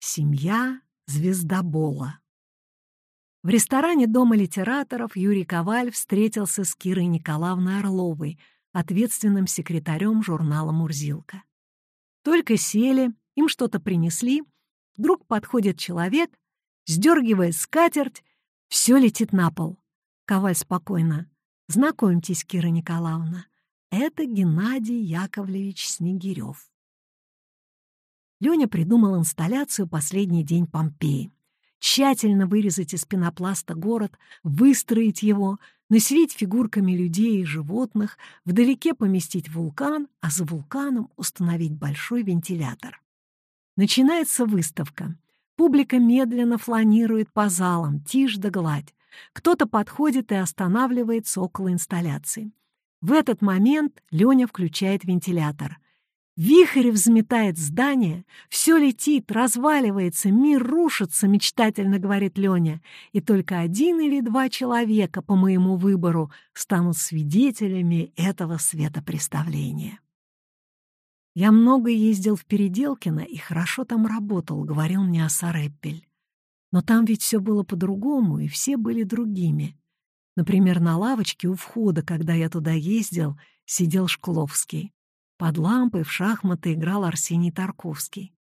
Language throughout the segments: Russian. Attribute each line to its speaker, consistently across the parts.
Speaker 1: Семья звездобола. В ресторане Дома литераторов Юрий Коваль встретился с Кирой Николаевной Орловой, ответственным секретарем журнала «Мурзилка». Только сели, им что-то принесли, вдруг подходит человек, сдергивает скатерть, все летит на пол. Коваль спокойно. «Знакомьтесь, Кира Николаевна, это Геннадий Яковлевич Снегирев». Леня придумал инсталляцию «Последний день Помпеи». Тщательно вырезать из пенопласта город, выстроить его, населить фигурками людей и животных, вдалеке поместить вулкан, а за вулканом установить большой вентилятор. Начинается выставка. Публика медленно фланирует по залам, тишь да гладь. Кто-то подходит и останавливается около инсталляции. В этот момент Леня включает вентилятор — Вихрь взметает здание, все летит, разваливается, мир рушится, мечтательно говорит Леня, и только один или два человека по моему выбору станут свидетелями этого светопреставления. Я много ездил в Переделкино и хорошо там работал, говорил мне Асареппель. Но там ведь все было по-другому, и все были другими. Например, на лавочке у входа, когда я туда ездил, сидел Шкловский. Под лампой в шахматы играл Арсений Тарковский.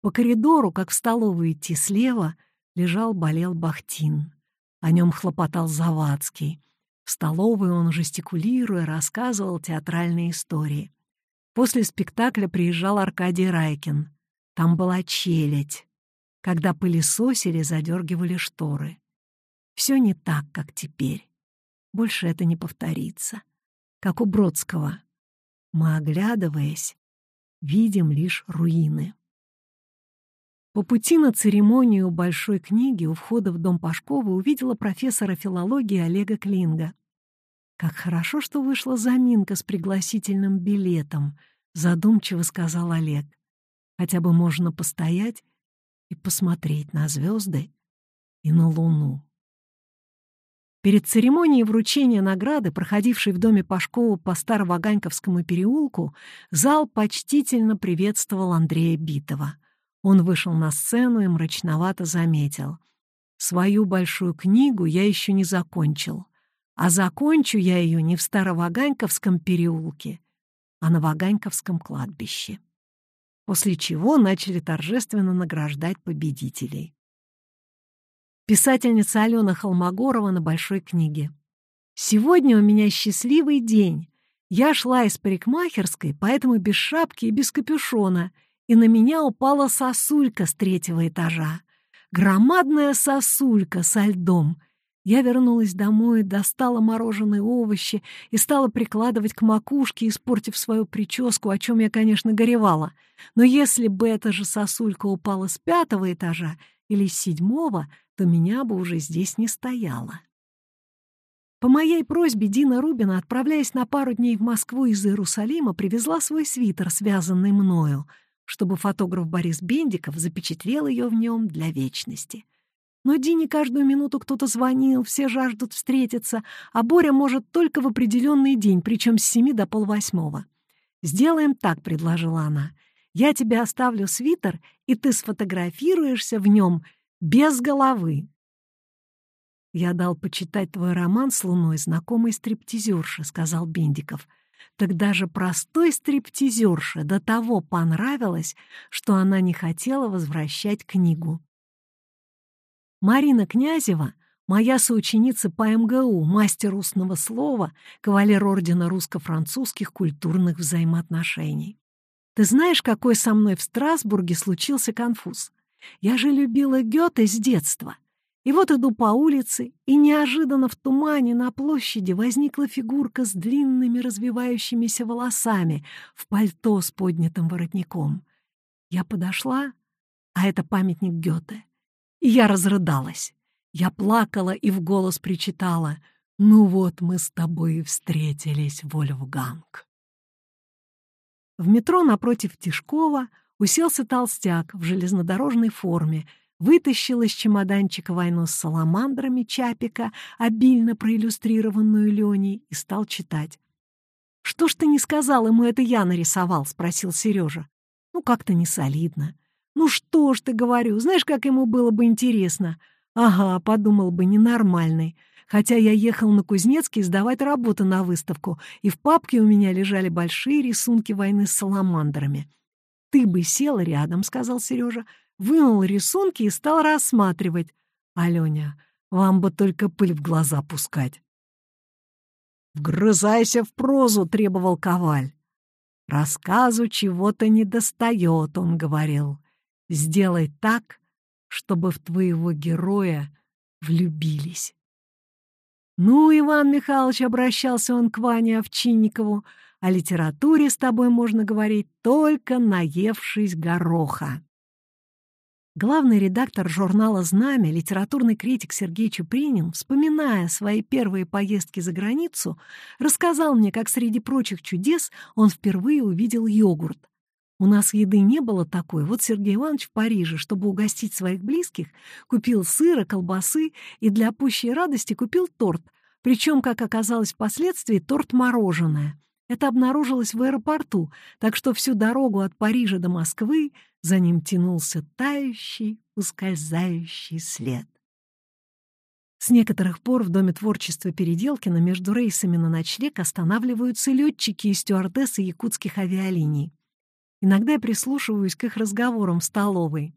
Speaker 1: По коридору, как в столовую идти слева, лежал болел Бахтин. О нем хлопотал Завадский. В столовой он, жестикулируя, рассказывал театральные истории. После спектакля приезжал Аркадий Райкин. Там была челядь. Когда пылесосили, задергивали шторы. Все не так, как теперь. Больше это не повторится. Как у Бродского. Мы, оглядываясь, видим лишь руины. По пути на церемонию большой книги у входа в дом Пашкова увидела профессора филологии Олега Клинга. «Как хорошо, что вышла заминка с пригласительным билетом», — задумчиво сказал Олег. «Хотя бы можно постоять и посмотреть на звезды и на луну». Перед церемонией вручения награды, проходившей в доме Пашкова по Староваганьковскому переулку, зал почтительно приветствовал Андрея Битова. Он вышел на сцену и мрачновато заметил. «Свою большую книгу я еще не закончил, а закончу я ее не в Староваганьковском переулке, а на Ваганьковском кладбище». После чего начали торжественно награждать победителей. Писательница Алена Холмогорова на большой книге. «Сегодня у меня счастливый день. Я шла из парикмахерской, поэтому без шапки и без капюшона, и на меня упала сосулька с третьего этажа. Громадная сосулька со льдом. Я вернулась домой, достала мороженые овощи и стала прикладывать к макушке, испортив свою прическу, о чем я, конечно, горевала. Но если бы эта же сосулька упала с пятого этажа или седьмого, то меня бы уже здесь не стояло. По моей просьбе Дина Рубина, отправляясь на пару дней в Москву из Иерусалима, привезла свой свитер, связанный мною, чтобы фотограф Борис Бендиков запечатлел ее в нем для вечности. Но Дине каждую минуту кто-то звонил, все жаждут встретиться, а Боря может только в определенный день, причем с семи до полвосьмого. «Сделаем так», — предложила она. «Я тебе оставлю свитер, и ты сфотографируешься в нем без головы. «Я дал почитать твой роман с Луной знакомой стриптизерше», — сказал Бендиков. «Так даже простой стриптизерше до того понравилось, что она не хотела возвращать книгу». Марина Князева, моя соученица по МГУ, мастер устного слова, кавалер Ордена русско-французских культурных взаимоотношений. Ты знаешь, какой со мной в Страсбурге случился конфуз? Я же любила Гёте с детства. И вот иду по улице, и неожиданно в тумане на площади возникла фигурка с длинными развивающимися волосами в пальто с поднятым воротником. Я подошла, а это памятник Гёте. И я разрыдалась. Я плакала и в голос причитала «Ну вот мы с тобой и встретились, Вольфганг». В метро напротив Тишкова уселся толстяк в железнодорожной форме, вытащил из чемоданчика войну с саламандрами Чапика, обильно проиллюстрированную Леней, и стал читать. «Что ж ты не сказал ему, это я нарисовал?» — спросил Сережа. «Ну, как-то не солидно. Ну что ж ты, говорю, знаешь, как ему было бы интересно? Ага, подумал бы, ненормальный. Хотя я ехал на Кузнецкий сдавать работу на выставку, и в папке у меня лежали большие рисунки войны с саламандрами. «Ты бы сел рядом», — сказал Сережа, вынул рисунки и стал рассматривать. «Аленя, вам бы только пыль в глаза пускать». «Вгрызайся в прозу», — требовал Коваль. «Рассказу чего-то не достает», — он говорил. «Сделай так, чтобы в твоего героя влюбились». «Ну, Иван Михайлович», — обращался он к Ване Овчинникову, «о литературе с тобой можно говорить, только наевшись гороха». Главный редактор журнала «Знамя», литературный критик Сергей Чупринин, вспоминая свои первые поездки за границу, рассказал мне, как среди прочих чудес он впервые увидел йогурт. У нас еды не было такой. Вот Сергей Иванович в Париже, чтобы угостить своих близких, купил сыра, колбасы и для пущей радости купил торт. Причем, как оказалось впоследствии, торт-мороженое. Это обнаружилось в аэропорту, так что всю дорогу от Парижа до Москвы за ним тянулся тающий, ускользающий след. С некоторых пор в Доме творчества Переделкина между рейсами на ночлег останавливаются летчики и стюардессы якутских авиалиний. Иногда я прислушиваюсь к их разговорам в столовой.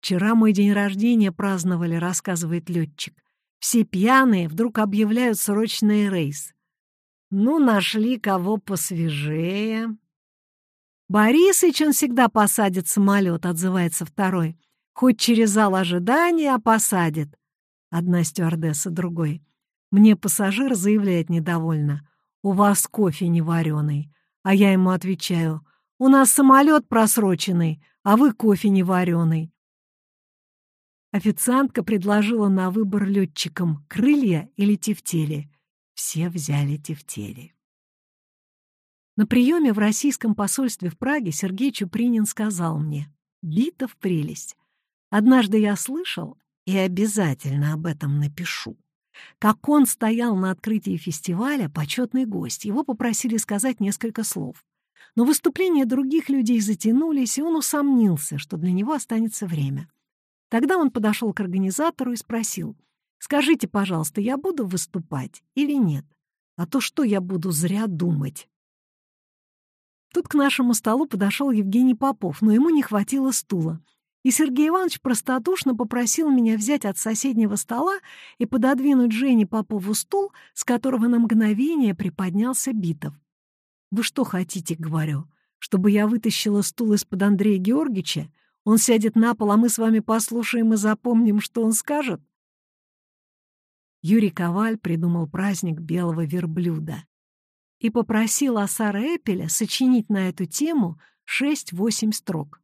Speaker 1: «Вчера мой день рождения праздновали», — рассказывает летчик. «Все пьяные вдруг объявляют срочный рейс. Ну, нашли кого посвежее». «Борисыч, он всегда посадит самолет», — отзывается второй. «Хоть через зал ожидания, а посадит». Одна стюардесса другой. Мне пассажир заявляет недовольно. «У вас кофе не вареный». А я ему отвечаю. У нас самолет просроченный, а вы кофе не вареный. Официантка предложила на выбор летчикам крылья или тефтели. Все взяли тефтели. На приеме в российском посольстве в Праге Сергей Чупринин сказал мне «Битов прелесть. Однажды я слышал и обязательно об этом напишу. Как он стоял на открытии фестиваля, почетный гость, его попросили сказать несколько слов. Но выступления других людей затянулись, и он усомнился, что для него останется время. Тогда он подошел к организатору и спросил, «Скажите, пожалуйста, я буду выступать или нет? А то что я буду зря думать?» Тут к нашему столу подошел Евгений Попов, но ему не хватило стула. И Сергей Иванович простодушно попросил меня взять от соседнего стола и пододвинуть Жене Попову стул, с которого на мгновение приподнялся Битов. «Вы что хотите?» — говорю. «Чтобы я вытащила стул из-под Андрея Георгиевича? Он сядет на пол, а мы с вами послушаем и запомним, что он скажет?» Юрий Коваль придумал праздник белого верблюда и попросил Асара Эпеля сочинить на эту тему шесть-восемь строк.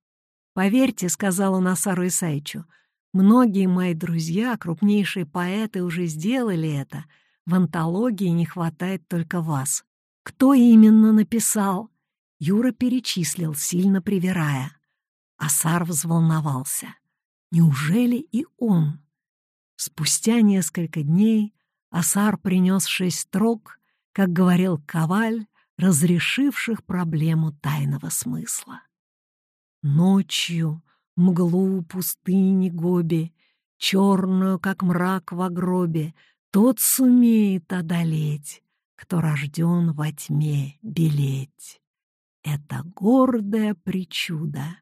Speaker 1: «Поверьте», — сказал он Асару Исаичу, «многие мои друзья, крупнейшие поэты, уже сделали это. В антологии не хватает только вас». Кто именно написал? Юра перечислил, сильно привирая. Асар взволновался. Неужели и он? Спустя несколько дней Асар принес шесть строк, как говорил Коваль, разрешивших проблему тайного смысла. Ночью мглу пустыни Гоби, черную, как мрак в гробе, тот сумеет одолеть, кто рожден во тьме белеть. Это гордая причуда,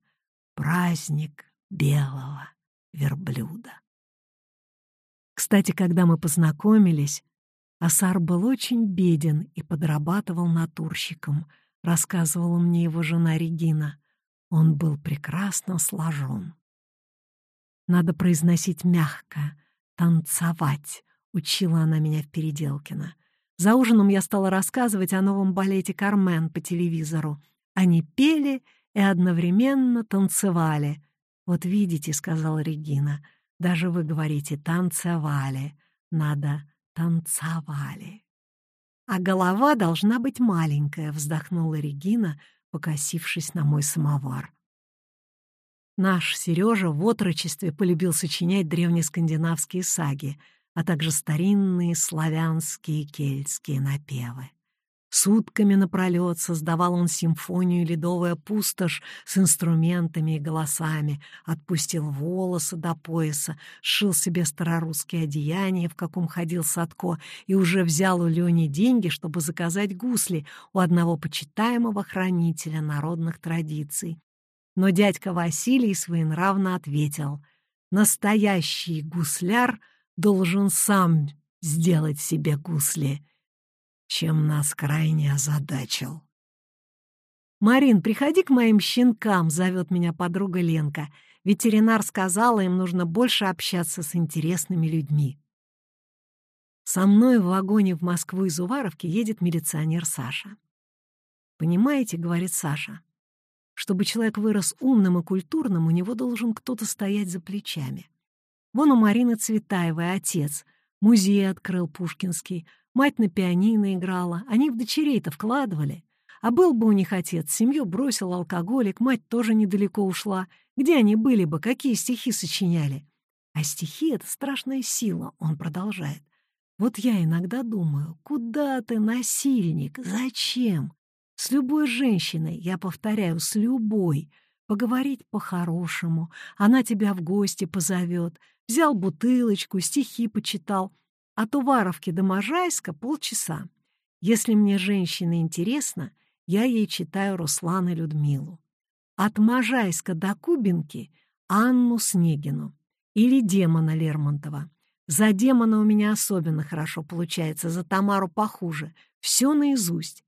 Speaker 1: праздник белого верблюда. Кстати, когда мы познакомились, Асар был очень беден и подрабатывал натурщиком, рассказывала мне его жена Регина. Он был прекрасно сложен. Надо произносить мягко, танцевать, учила она меня в Переделкино. За ужином я стала рассказывать о новом балете «Кармен» по телевизору. Они пели и одновременно танцевали. «Вот видите», — сказала Регина, — «даже вы говорите «танцевали». Надо «танцевали». «А голова должна быть маленькая», — вздохнула Регина, покосившись на мой самовар. Наш Сережа в отрочестве полюбил сочинять древнескандинавские саги — а также старинные славянские кельтские напевы. Сутками напролет создавал он симфонию «Ледовая пустошь» с инструментами и голосами, отпустил волосы до пояса, сшил себе старорусские одеяния, в каком ходил Садко, и уже взял у Лени деньги, чтобы заказать гусли у одного почитаемого хранителя народных традиций. Но дядька Василий своенравно ответил, «Настоящий гусляр должен сам сделать себе гусли» чем нас крайне озадачил. «Марин, приходи к моим щенкам», — зовет меня подруга Ленка. Ветеринар сказала, им нужно больше общаться с интересными людьми. Со мной в вагоне в Москву из Уваровки едет милиционер Саша. «Понимаете, — говорит Саша, — чтобы человек вырос умным и культурным, у него должен кто-то стоять за плечами. Вон у Марины Цветаевой отец, музей открыл Пушкинский, Мать на пианино играла, они в дочерей-то вкладывали. А был бы у них отец, семью бросил алкоголик, мать тоже недалеко ушла. Где они были бы, какие стихи сочиняли? А стихи — это страшная сила, он продолжает. Вот я иногда думаю, куда ты, насильник, зачем? С любой женщиной, я повторяю, с любой, поговорить по-хорошему, она тебя в гости позовет, взял бутылочку, стихи почитал — от Уваровки до Можайска полчаса. Если мне женщина интересна, я ей читаю Руслана Людмилу. От Можайска до Кубинки — Анну Снегину или Демона Лермонтова. За Демона у меня особенно хорошо получается, за Тамару похуже. Все наизусть.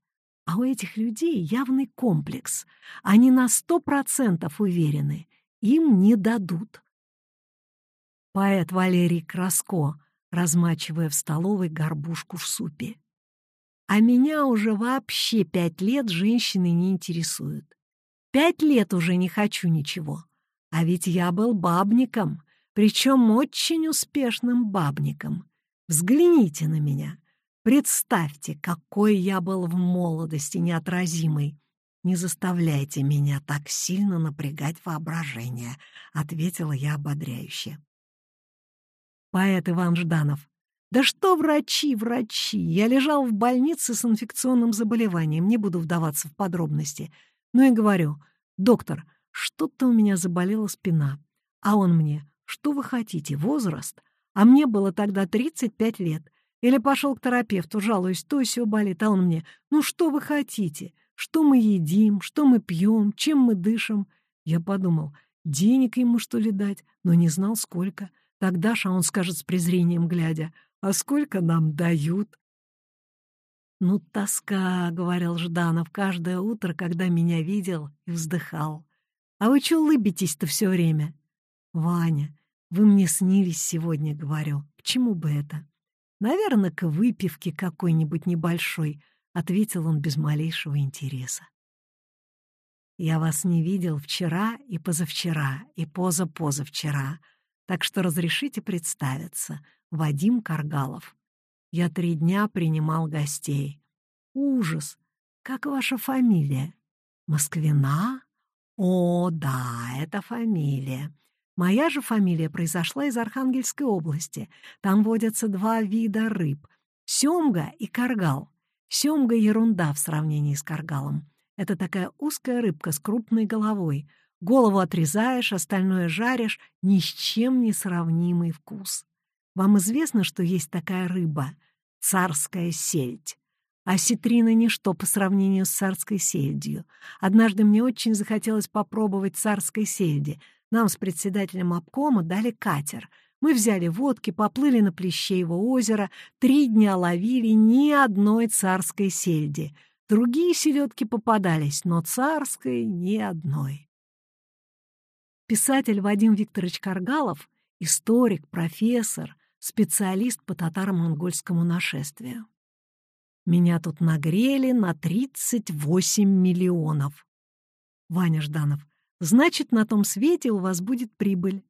Speaker 1: А у этих людей явный комплекс. Они на сто процентов уверены. Им не дадут. Поэт Валерий Краско размачивая в столовой горбушку в супе. А меня уже вообще пять лет женщины не интересуют. Пять лет уже не хочу ничего. А ведь я был бабником, причем очень успешным бабником. Взгляните на меня. Представьте, какой я был в молодости неотразимый. «Не заставляйте меня так сильно напрягать воображение», — ответила я ободряюще поэт Иван Жданов. «Да что врачи, врачи! Я лежал в больнице с инфекционным заболеванием, не буду вдаваться в подробности. Ну и говорю, доктор, что-то у меня заболела спина. А он мне, что вы хотите, возраст? А мне было тогда 35 лет. Или пошел к терапевту, жалуюсь, то все болит, а он мне, ну что вы хотите? Что мы едим, что мы пьем, чем мы дышим? Я подумал, денег ему что ли дать, но не знал сколько. Тогда же он скажет с презрением глядя, «А сколько нам дают?» «Ну, тоска», — говорил Жданов каждое утро, когда меня видел и вздыхал. «А вы что улыбитесь-то все время?» «Ваня, вы мне снились сегодня, — говорю. К чему бы это?» «Наверное, к выпивке какой-нибудь небольшой», — ответил он без малейшего интереса. «Я вас не видел вчера и позавчера, и позапозавчера», так что разрешите представиться. Вадим Каргалов. Я три дня принимал гостей. Ужас! Как ваша фамилия? Москвина? О, да, это фамилия. Моя же фамилия произошла из Архангельской области. Там водятся два вида рыб — семга и каргал. Семга — ерунда в сравнении с каргалом. Это такая узкая рыбка с крупной головой. Голову отрезаешь, остальное жаришь, ни с чем не сравнимый вкус. Вам известно, что есть такая рыба — царская сельдь. А ситрина — ничто по сравнению с царской сельдью. Однажды мне очень захотелось попробовать царской сельди. Нам с председателем обкома дали катер. Мы взяли водки, поплыли на Плещеево озеро, три дня ловили ни одной царской сельди. Другие селедки попадались, но царской ни одной. Писатель Вадим Викторович Каргалов — историк, профессор, специалист по татаро-монгольскому нашествию. Меня тут нагрели на 38 миллионов. Ваня Жданов. Значит, на том свете у вас будет прибыль.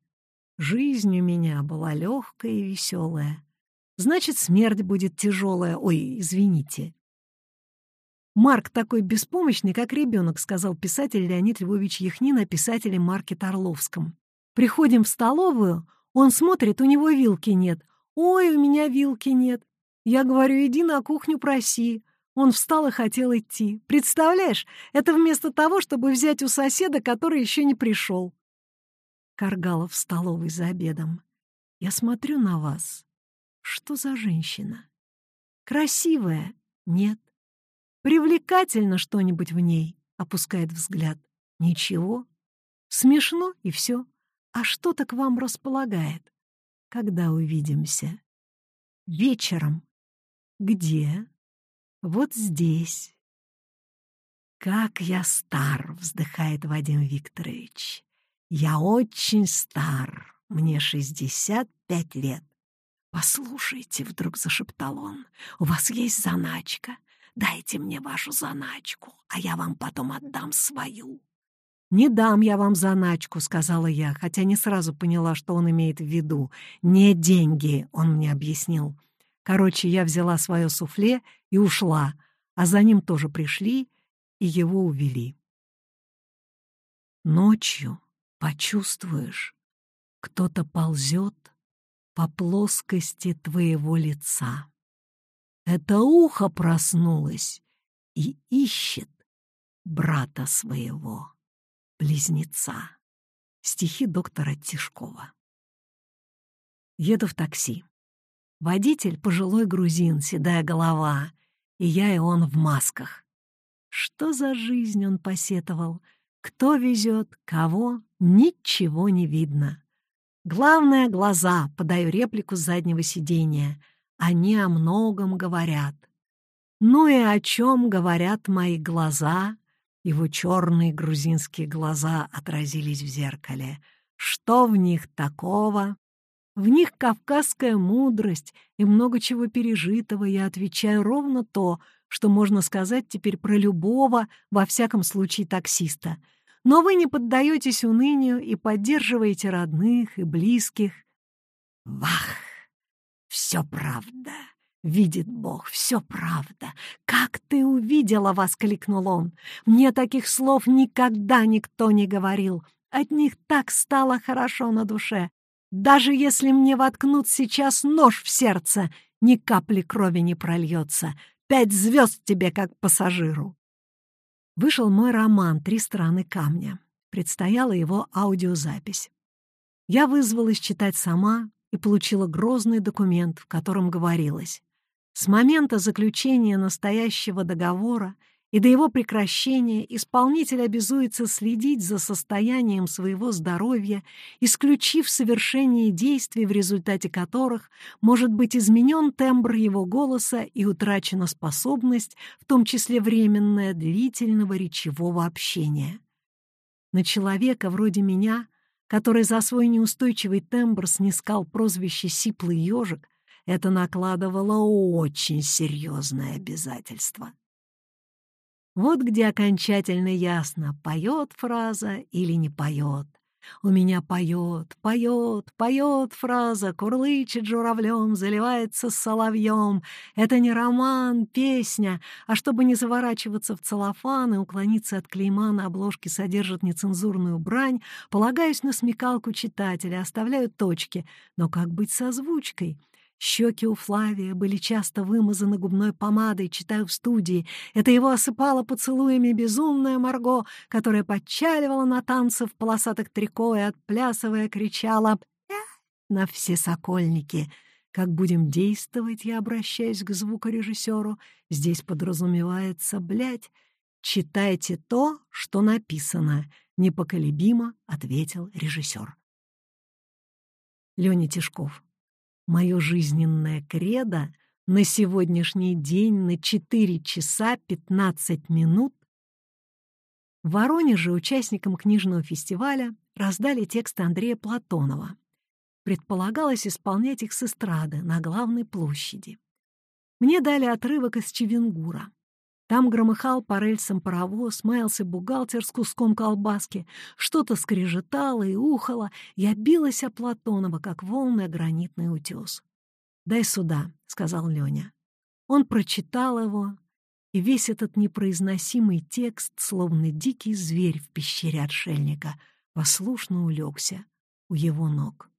Speaker 1: Жизнь у меня была легкая и веселая. Значит, смерть будет тяжелая. Ой, извините. «Марк такой беспомощный, как ребенок», — сказал писатель Леонид Львович Яхнин о писателе Марке Торловском. «Приходим в столовую, он смотрит, у него вилки нет. Ой, у меня вилки нет. Я говорю, иди на кухню проси. Он встал и хотел идти. Представляешь, это вместо того, чтобы взять у соседа, который еще не пришел. Каргалов в столовой за обедом. Я смотрю на вас. Что за женщина? Красивая? Нет. Привлекательно что-нибудь в ней? Опускает взгляд. Ничего. Смешно и все. А что-то к вам располагает. Когда увидимся? Вечером. Где? Вот здесь. Как я стар, вздыхает Вадим Викторович. Я очень стар. Мне шестьдесят пять лет. «Послушайте», — вдруг зашептал он, — «у вас есть заначка? Дайте мне вашу заначку, а я вам потом отдам свою». «Не дам я вам заначку», — сказала я, хотя не сразу поняла, что он имеет в виду. «Не деньги», — он мне объяснил. Короче, я взяла свое суфле и ушла, а за ним тоже пришли и его увели. Ночью почувствуешь, кто-то ползет по плоскости твоего лица. Это ухо проснулось и ищет брата своего близнеца. Стихи доктора Тишкова. Еду в такси. Водитель — пожилой грузин, седая голова, и я и он в масках. Что за жизнь он посетовал? Кто везет, кого, ничего не видно. Главное — глаза, подаю реплику с заднего сиденья. Они о многом говорят. Ну и о чем говорят мои глаза, его черные грузинские глаза отразились в зеркале. Что в них такого? В них кавказская мудрость и много чего пережитого. Я отвечаю ровно то, что можно сказать теперь про любого, во всяком случае, таксиста. Но вы не поддаетесь унынию и поддерживаете родных и близких. Вах! Все правда. «Видит Бог, все правда. Как ты увидела!» — воскликнул он. «Мне таких слов никогда никто не говорил. От них так стало хорошо на душе. Даже если мне воткнут сейчас нож в сердце, ни капли крови не прольется. Пять звезд тебе, как пассажиру». Вышел мой роман «Три стороны камня». Предстояла его аудиозапись. Я вызвалась читать сама и получила грозный документ, в котором говорилось с момента заключения настоящего договора и до его прекращения исполнитель обязуется следить за состоянием своего здоровья, исключив совершение действий, в результате которых может быть изменен тембр его голоса и утрачена способность, в том числе временная, длительного речевого общения. На человека вроде меня, который за свой неустойчивый тембр снискал прозвище «сиплый ежик», это накладывало очень серьезное обязательство. Вот где окончательно ясно, поет фраза или не поет. У меня поет, поет, поет фраза, курлычет журавлем, заливается соловьем. Это не роман, песня, а чтобы не заворачиваться в целлофан и уклониться от клейма на обложке содержит нецензурную брань, полагаюсь на смекалку читателя, оставляю точки. Но как быть с озвучкой? Щеки у Флавия были часто вымазаны губной помадой, читаю в студии. Это его осыпало поцелуями безумная Марго, которая подчаливала на танцы в полосатых трико и, отплясывая, кричала на все сокольники. Как будем действовать, я обращаюсь к звукорежиссеру. Здесь подразумевается, блядь, читайте то, что написано. Непоколебимо ответил режиссер. Леня Тишков Мое жизненное кредо на сегодняшний день на 4 часа 15 минут в Воронеже участникам книжного фестиваля раздали тексты Андрея Платонова. Предполагалось исполнять их с эстрады на главной площади. Мне дали отрывок из Чевенгура. Там громыхал по рельсам паровоз, маялся бухгалтер с куском колбаски, что-то скрежетало и ухало, я билась о Платонова, как волны о гранитный утес. «Дай сюда», — сказал Леня. Он прочитал его, и весь этот непроизносимый текст, словно дикий зверь в пещере отшельника, послушно улегся у его ног.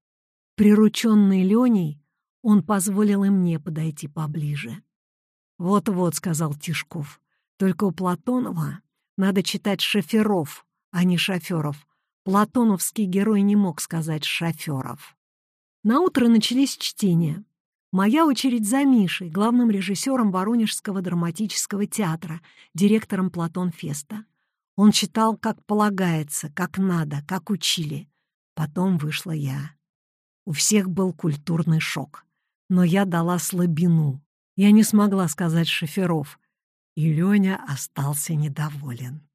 Speaker 1: Прирученный Леней, он позволил и мне подойти поближе. «Вот-вот», — сказал Тишков. «Только у Платонова надо читать шоферов, а не шоферов. Платоновский герой не мог сказать шоферов». Наутро начались чтения. Моя очередь за Мишей, главным режиссером Воронежского драматического театра, директором Платон Феста. Он читал, как полагается, как надо, как учили. Потом вышла я. У всех был культурный шок. Но я дала слабину. Я не смогла сказать шоферов. И Леня остался недоволен.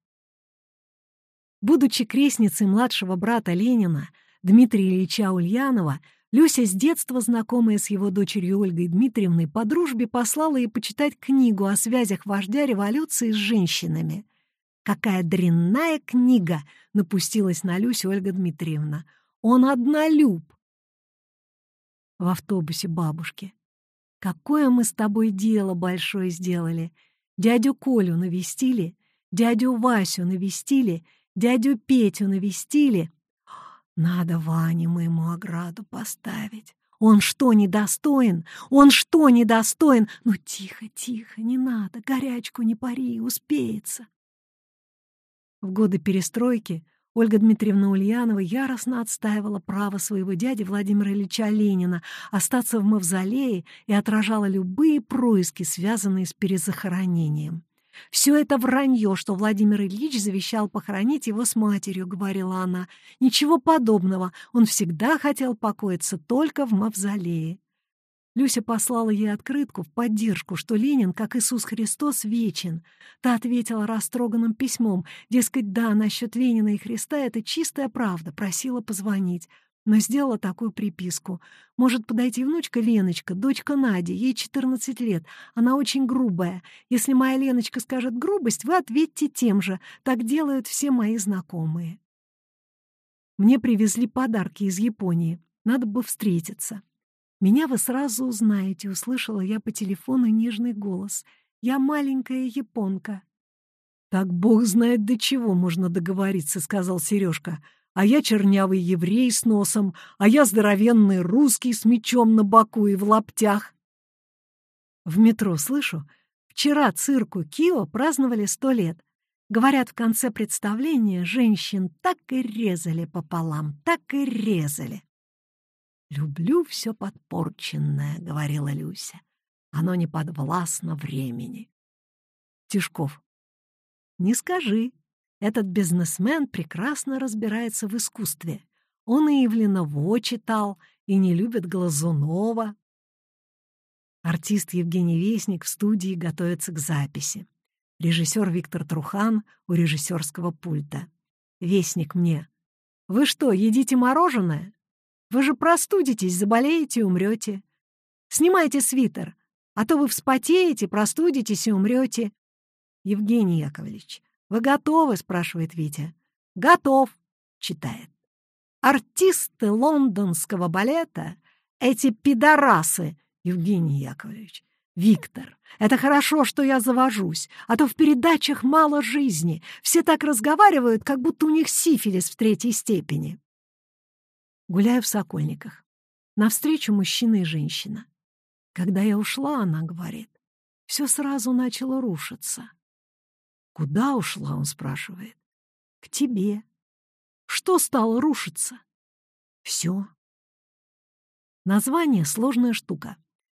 Speaker 1: Будучи крестницей младшего брата Ленина, Дмитрия Ильича Ульянова, Люся, с детства знакомая с его дочерью Ольгой Дмитриевной, по дружбе послала ей почитать книгу о связях вождя революции с женщинами. «Какая дрянная книга!» — напустилась на Люсю Ольга Дмитриевна. «Он однолюб!» В автобусе бабушки. «Какое мы с тобой дело большое сделали! Дядю Колю навестили, дядю Васю навестили, дядю Петю навестили, надо Ване моему ограду поставить. Он что, недостоин? Он что, недостоин? Ну, тихо, тихо, не надо, горячку не пари, успеется. В годы перестройки Ольга Дмитриевна Ульянова яростно отстаивала право своего дяди Владимира Ильича Ленина остаться в мавзолее и отражала любые происки, связанные с перезахоронением. «Все это вранье, что Владимир Ильич завещал похоронить его с матерью», — говорила она. «Ничего подобного. Он всегда хотел покоиться только в мавзолее». Люся послала ей открытку в поддержку, что Ленин, как Иисус Христос, вечен. Та ответила растроганным письмом, дескать, да, насчет Ленина и Христа это чистая правда, просила позвонить но сделала такую приписку. Может подойти внучка Леночка, дочка Нади, ей 14 лет. Она очень грубая. Если моя Леночка скажет грубость, вы ответьте тем же. Так делают все мои знакомые. Мне привезли подарки из Японии. Надо бы встретиться. Меня вы сразу узнаете, услышала я по телефону нежный голос. Я маленькая японка. Так бог знает, до чего можно договориться, сказал Сережка а я чернявый еврей с носом, а я здоровенный русский с мечом на боку и в лаптях. В метро слышу, вчера цирку Кио праздновали сто лет. Говорят, в конце представления женщин так и резали пополам, так и резали. «Люблю все подпорченное», — говорила Люся. «Оно не подвластно времени». Тишков. «Не скажи», этот бизнесмен прекрасно разбирается в искусстве. Он и Евлиново читал, и не любит Глазунова. Артист Евгений Вестник в студии готовится к записи. Режиссер Виктор Трухан у режиссерского пульта. Вестник мне. «Вы что, едите мороженое? Вы же простудитесь, заболеете умрете. Снимайте свитер, а то вы вспотеете, простудитесь и умрете. Евгений Яковлевич, «Вы готовы?» — спрашивает Витя. «Готов», — читает. «Артисты лондонского балета — эти пидорасы, Евгений Яковлевич. Виктор, это хорошо, что я завожусь, а то в передачах мало жизни. Все так разговаривают, как будто у них сифилис в третьей степени». Гуляю в Сокольниках. Навстречу мужчина и женщина. Когда я ушла, она говорит, все сразу начало рушиться. «Куда ушла?» — он спрашивает. «К тебе». «Что стало рушиться?» «Все». Название — сложная штука.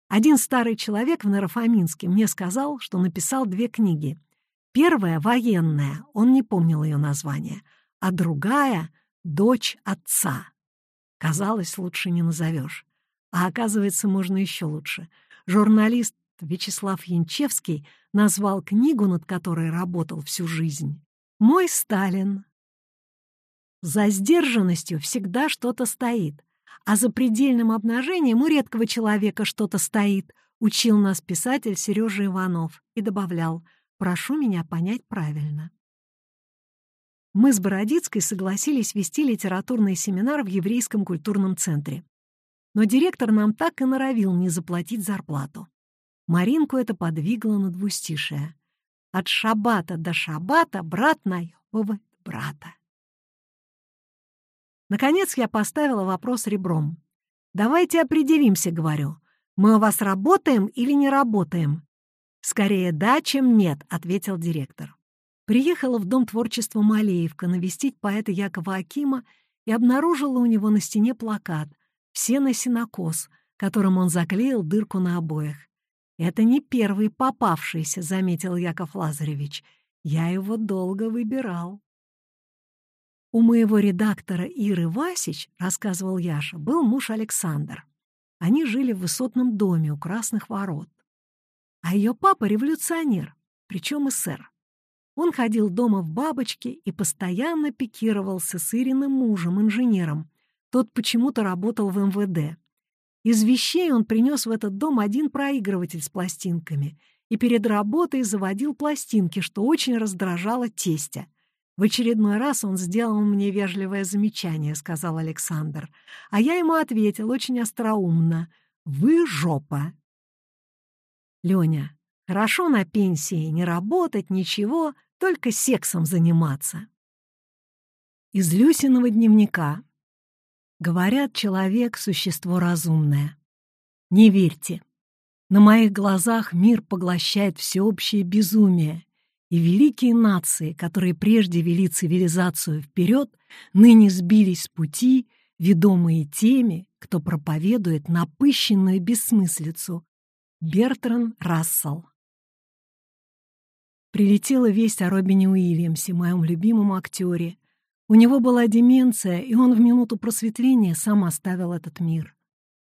Speaker 1: Один старый человек в Нарафаминске мне сказал, что написал две книги. Первая — военная, он не помнил ее название, а другая — «Дочь отца». Казалось, лучше не назовешь. А оказывается, можно еще лучше. Журналист Вячеслав Янчевский назвал книгу, над которой работал всю жизнь, «Мой Сталин». За сдержанностью всегда что-то стоит, а за предельным обнажением у редкого человека что-то стоит, учил нас писатель Сережа Иванов и добавлял «Прошу меня понять правильно». Мы с Бородицкой согласились вести литературный семинар в еврейском культурном центре. Но директор нам так и норовил не заплатить зарплату. Маринку это подвигло на двустишее. От шабата до шабата брат наебывает брата. Наконец я поставила вопрос ребром. «Давайте определимся», — говорю. «Мы у вас работаем или не работаем?» «Скорее да, чем нет», — ответил директор. Приехала в Дом творчества Малеевка навестить поэта Якова Акима и обнаружила у него на стене плакат «Все на синокос», которым он заклеил дырку на обоях. «Это не первый попавшийся», — заметил Яков Лазаревич. «Я его долго выбирал». У моего редактора Иры Васич, рассказывал Яша, был муж Александр. Они жили в высотном доме у Красных ворот. А ее папа революционер, причем эсер. Он ходил дома в бабочке и постоянно пикировался с Ириным мужем, инженером. Тот почему-то работал в МВД. Из вещей он принес в этот дом один проигрыватель с пластинками и перед работой заводил пластинки, что очень раздражало тестя. «В очередной раз он сделал мне вежливое замечание», — сказал Александр. А я ему ответил очень остроумно. «Вы жопа». «Леня, хорошо на пенсии, не работать, ничего, только сексом заниматься». Из Люсиного дневника. Говорят, человек — существо разумное. Не верьте. На моих глазах мир поглощает всеобщее безумие, и великие нации, которые прежде вели цивилизацию вперед, ныне сбились с пути, ведомые теми, кто проповедует напыщенную бессмыслицу. Бертран Рассел Прилетела весть о Робине Уильямсе, моем любимом актере. У него была деменция, и он в минуту просветления сам оставил этот мир.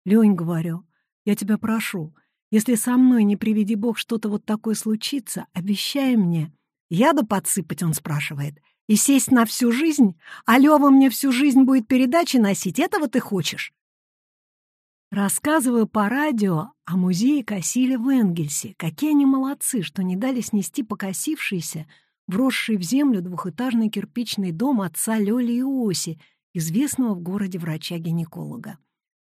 Speaker 1: «Лень, — говорю, — я тебя прошу, если со мной, не приведи бог, что-то вот такое случится, обещай мне. Яду подсыпать, он спрашивает. И сесть на всю жизнь? А Лёва мне всю жизнь будет передачи носить? Этого ты хочешь? Рассказываю по радио о музее Кассиля в Энгельсе. Какие они молодцы, что не дали снести покосившийся, вросший в землю двухэтажный кирпичный дом отца Лёли и Оси, известного в городе врача-гинеколога.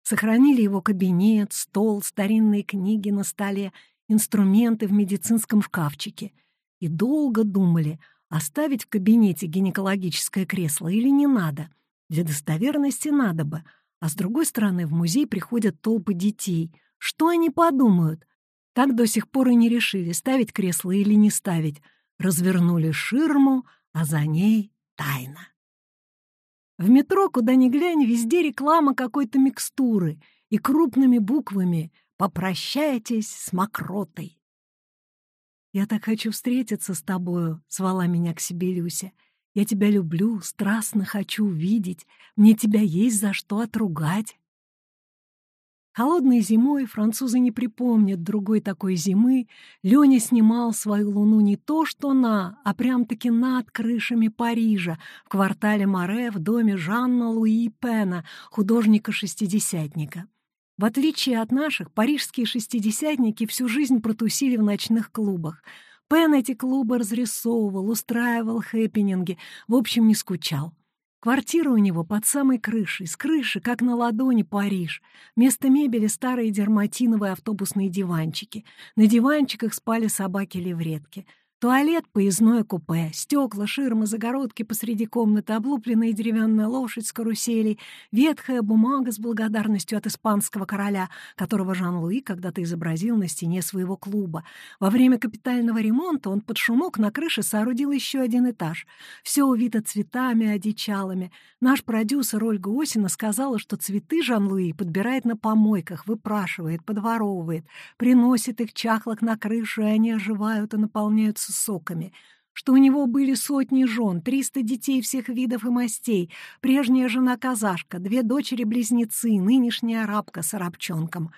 Speaker 1: Сохранили его кабинет, стол, старинные книги на столе, инструменты в медицинском шкафчике. И долго думали, оставить в кабинете гинекологическое кресло или не надо. Для достоверности надо бы. А с другой стороны, в музей приходят толпы детей. Что они подумают? Так до сих пор и не решили, ставить кресло или не ставить. Развернули ширму, а за ней тайна. В метро, куда ни глянь, везде реклама какой-то микстуры и крупными буквами «Попрощайтесь с мокротой». «Я так хочу встретиться с тобою», — звала меня к себе Люся. «Я тебя люблю, страстно хочу увидеть, мне тебя есть за что отругать». Холодной зимой французы не припомнят другой такой зимы. Леня снимал свою луну не то что на, а прям-таки над крышами Парижа, в квартале Море в доме Жанна Луи Пена, художника-шестидесятника. В отличие от наших, парижские шестидесятники всю жизнь протусили в ночных клубах. Пен эти клубы разрисовывал, устраивал хэппининги, в общем, не скучал. Квартира у него под самой крышей, с крыши, как на ладони, Париж. Вместо мебели старые дерматиновые автобусные диванчики. На диванчиках спали собаки-левретки. Туалет, поездное купе, стекла, ширмы, загородки посреди комнаты, облупленная деревянная лошадь с каруселей, ветхая бумага с благодарностью от испанского короля, которого Жан-Луи когда-то изобразил на стене своего клуба. Во время капитального ремонта он под шумок на крыше соорудил еще один этаж. Все увито цветами, одичалами. Наш продюсер Ольга Осина сказала, что цветы Жан-Луи подбирает на помойках, выпрашивает, подворовывает, приносит их чахлок на крышу, и они оживают и наполняются соками, что у него были сотни жен, триста детей всех видов и мастей, прежняя жена-казашка, две дочери-близнецы, нынешняя арабка с арабчонком.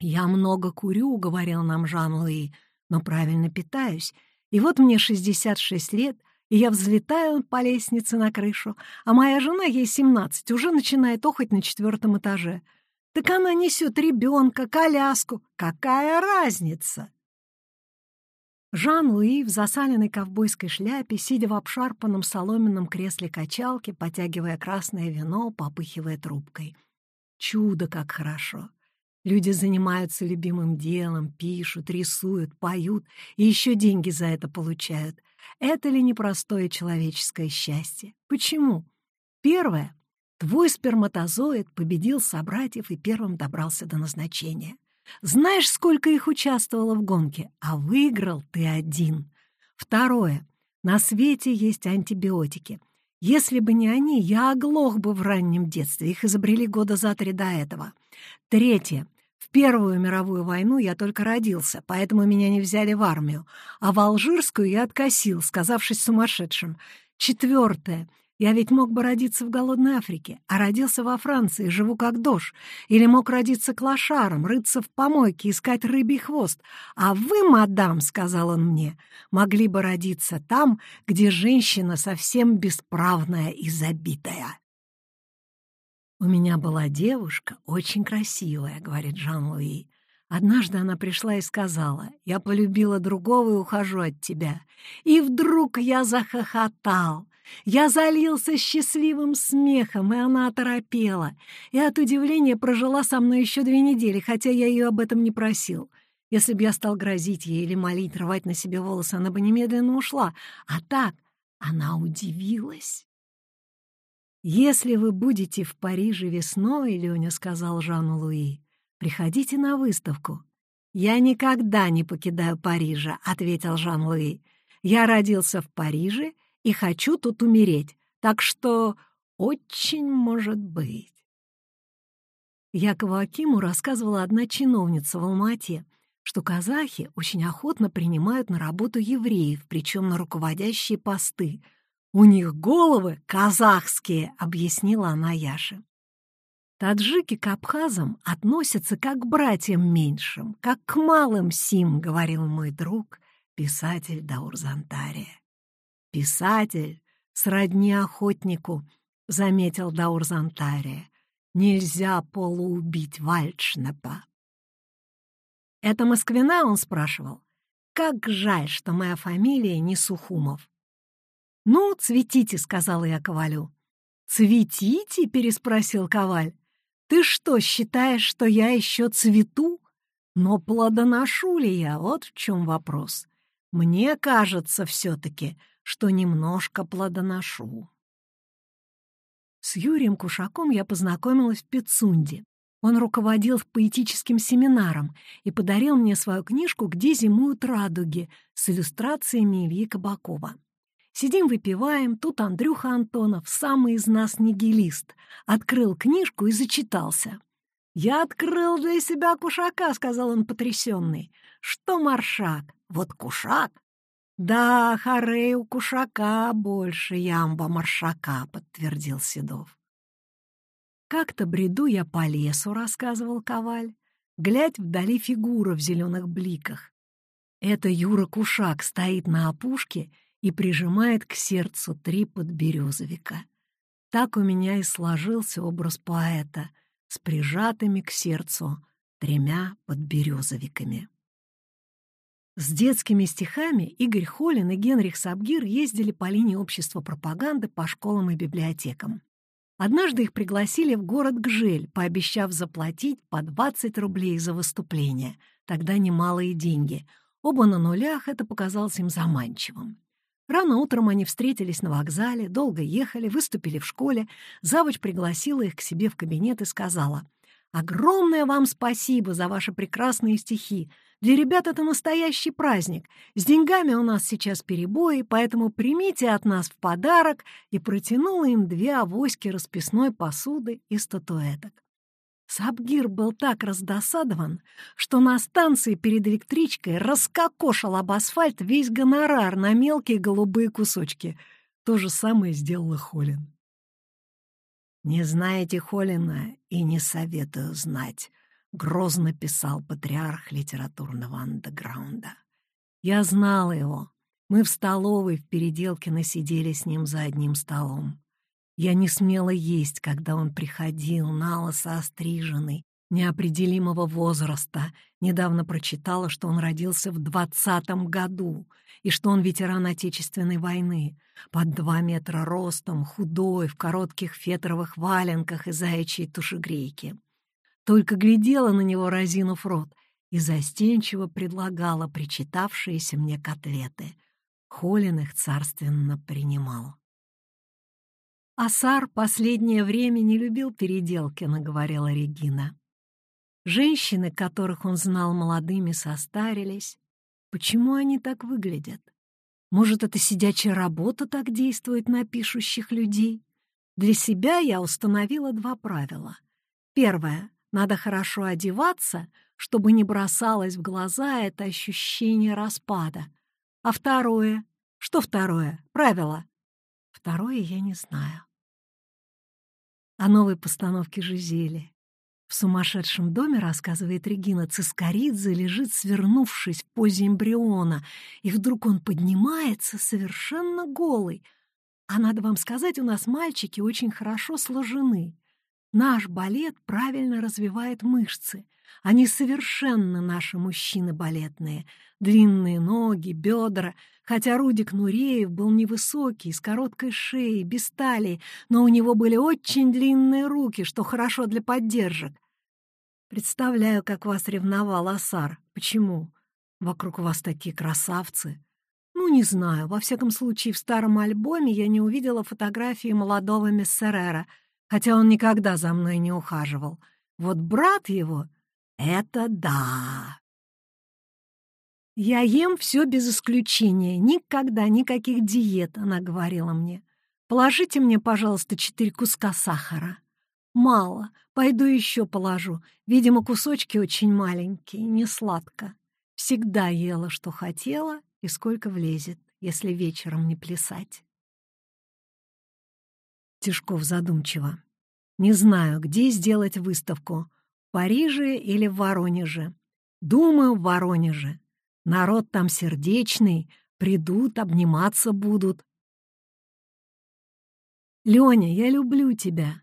Speaker 1: «Я много курю», — говорил нам Жан-Луи, — «но правильно питаюсь. И вот мне 66 лет, и я взлетаю по лестнице на крышу, а моя жена, ей 17, уже начинает охоть на четвертом этаже. Так она несет ребенка, коляску. Какая разница?» Жан-Луи в засаленной ковбойской шляпе, сидя в обшарпанном соломенном кресле качалки, потягивая красное вино, попыхивая трубкой. Чудо, как хорошо! Люди занимаются любимым делом, пишут, рисуют, поют и еще деньги за это получают. Это ли непростое человеческое счастье? Почему? Первое. Твой сперматозоид победил собратьев и первым добрался до назначения. Знаешь, сколько их участвовало в гонке? А выиграл ты один. Второе. На свете есть антибиотики. Если бы не они, я оглох бы в раннем детстве. Их изобрели года за три до этого. Третье. В Первую мировую войну я только родился, поэтому меня не взяли в армию, а в Алжирскую я откосил, сказавшись сумасшедшим. Четвертое. Я ведь мог бы родиться в голодной Африке, а родился во Франции, живу как дождь. Или мог родиться клошаром, рыться в помойке, искать рыбий хвост. А вы, мадам, — сказал он мне, — могли бы родиться там, где женщина совсем бесправная и забитая. «У меня была девушка, очень красивая», — говорит Жан-Луи. Однажды она пришла и сказала, «Я полюбила другого и ухожу от тебя». И вдруг я захохотал. Я залился счастливым смехом, и она оторопела. И от удивления прожила со мной еще две недели, хотя я ее об этом не просил. Если бы я стал грозить ей или молить, рвать на себе волосы, она бы немедленно ушла. А так она удивилась. «Если вы будете в Париже весной, — Леня сказал Жану Луи, — приходите на выставку». «Я никогда не покидаю Парижа», — ответил Жан-Луи. «Я родился в Париже и хочу тут умереть, так что очень может быть. Якову Акиму рассказывала одна чиновница в Алмате, что казахи очень охотно принимают на работу евреев, причем на руководящие посты. «У них головы казахские», — объяснила она Яше. Таджики к абхазам относятся как к братьям меньшим, как к малым сим, говорил мой друг, писатель Даурзантария. «Писатель сродни охотнику», — заметил Даурзантария. «Нельзя полуубить Вальдшнепа». «Это Москвина?» — он спрашивал. «Как жаль, что моя фамилия не Сухумов». «Ну, цветите», — сказала я Ковалю. «Цветите?» — переспросил Коваль. «Ты что, считаешь, что я еще цвету? Но плодоношу ли я? Вот в чем вопрос. Мне кажется все-таки, что немножко плодоношу. С Юрием Кушаком я познакомилась в Пицунде. Он руководил поэтическим семинаром и подарил мне свою книжку «Где зимуют радуги» с иллюстрациями Ильи Кабакова. Сидим, выпиваем, тут Андрюха Антонов, самый из нас нигилист, открыл книжку и зачитался. «Я открыл для себя Кушака», — сказал он потрясенный. «Что Маршак? Вот Кушак «Да, Харей у Кушака больше ямба-маршака», — подтвердил Седов. «Как-то бреду я по лесу», — рассказывал Коваль. «Глядь, вдали фигура в зеленых бликах. Это Юра Кушак стоит на опушке и прижимает к сердцу три подберезовика. Так у меня и сложился образ поэта с прижатыми к сердцу тремя подберезовиками. С детскими стихами Игорь Холин и Генрих Сабгир ездили по линии общества пропаганды по школам и библиотекам. Однажды их пригласили в город Гжель, пообещав заплатить по 20 рублей за выступление. Тогда немалые деньги. Оба на нулях, это показалось им заманчивым. Рано утром они встретились на вокзале, долго ехали, выступили в школе. Завуч пригласила их к себе в кабинет и сказала, «Огромное вам спасибо за ваши прекрасные стихи. Для ребят это настоящий праздник. С деньгами у нас сейчас перебои, поэтому примите от нас в подарок и протянула им две авоськи расписной посуды и статуэток. Сабгир был так раздосадован, что на станции перед электричкой раскокошил об асфальт весь гонорар на мелкие голубые кусочки. То же самое сделала Холин. «Не знаете Холина и не советую знать», — грозно писал патриарх литературного андеграунда. Я знала его. Мы в столовой в Переделкино сидели с ним за одним столом. Я не смела есть, когда он приходил, налысо остриженный, неопределимого возраста. Недавно прочитала, что он родился в двадцатом году и что он ветеран Отечественной войны, под два метра ростом, худой, в коротких фетровых валенках и заячьей тушегрейке только глядела на него, разинув рот, и застенчиво предлагала причитавшиеся мне котлеты. Холин их царственно принимал. «Асар последнее время не любил переделки», — наговорила Регина. Женщины, которых он знал молодыми, состарились. Почему они так выглядят? Может, это сидячая работа так действует на пишущих людей? Для себя я установила два правила. Первое — надо хорошо одеваться, чтобы не бросалось в глаза это ощущение распада. А второе? Что второе? Правило. Второе я не знаю. О новой постановке «Жизели». В сумасшедшем доме, рассказывает Регина, Цискоридзе лежит, свернувшись в позе эмбриона, и вдруг он поднимается совершенно голый. А надо вам сказать, у нас мальчики очень хорошо сложены. Наш балет правильно развивает мышцы. Они совершенно наши мужчины балетные. Длинные ноги, бедра. Хотя Рудик Нуреев был невысокий, с короткой шеей, без талии, но у него были очень длинные руки, что хорошо для поддержек. Представляю, как вас ревновал Асар. Почему? Вокруг вас такие красавцы. Ну, не знаю. Во всяком случае, в старом альбоме я не увидела фотографии молодого Мессерера, хотя он никогда за мной не ухаживал. Вот брат его — это да! «Я ем все без исключения, никогда никаких диет», — она говорила мне. «Положите мне, пожалуйста, четыре куска сахара». «Мало, пойду еще положу. Видимо, кусочки очень маленькие, не сладко. Всегда ела, что хотела, и сколько влезет, если вечером не плясать». Тишков задумчиво. «Не знаю, где сделать выставку, Париже или в Воронеже. Думаю, в Воронеже. Народ там сердечный, придут, обниматься будут. «Леня, я люблю тебя».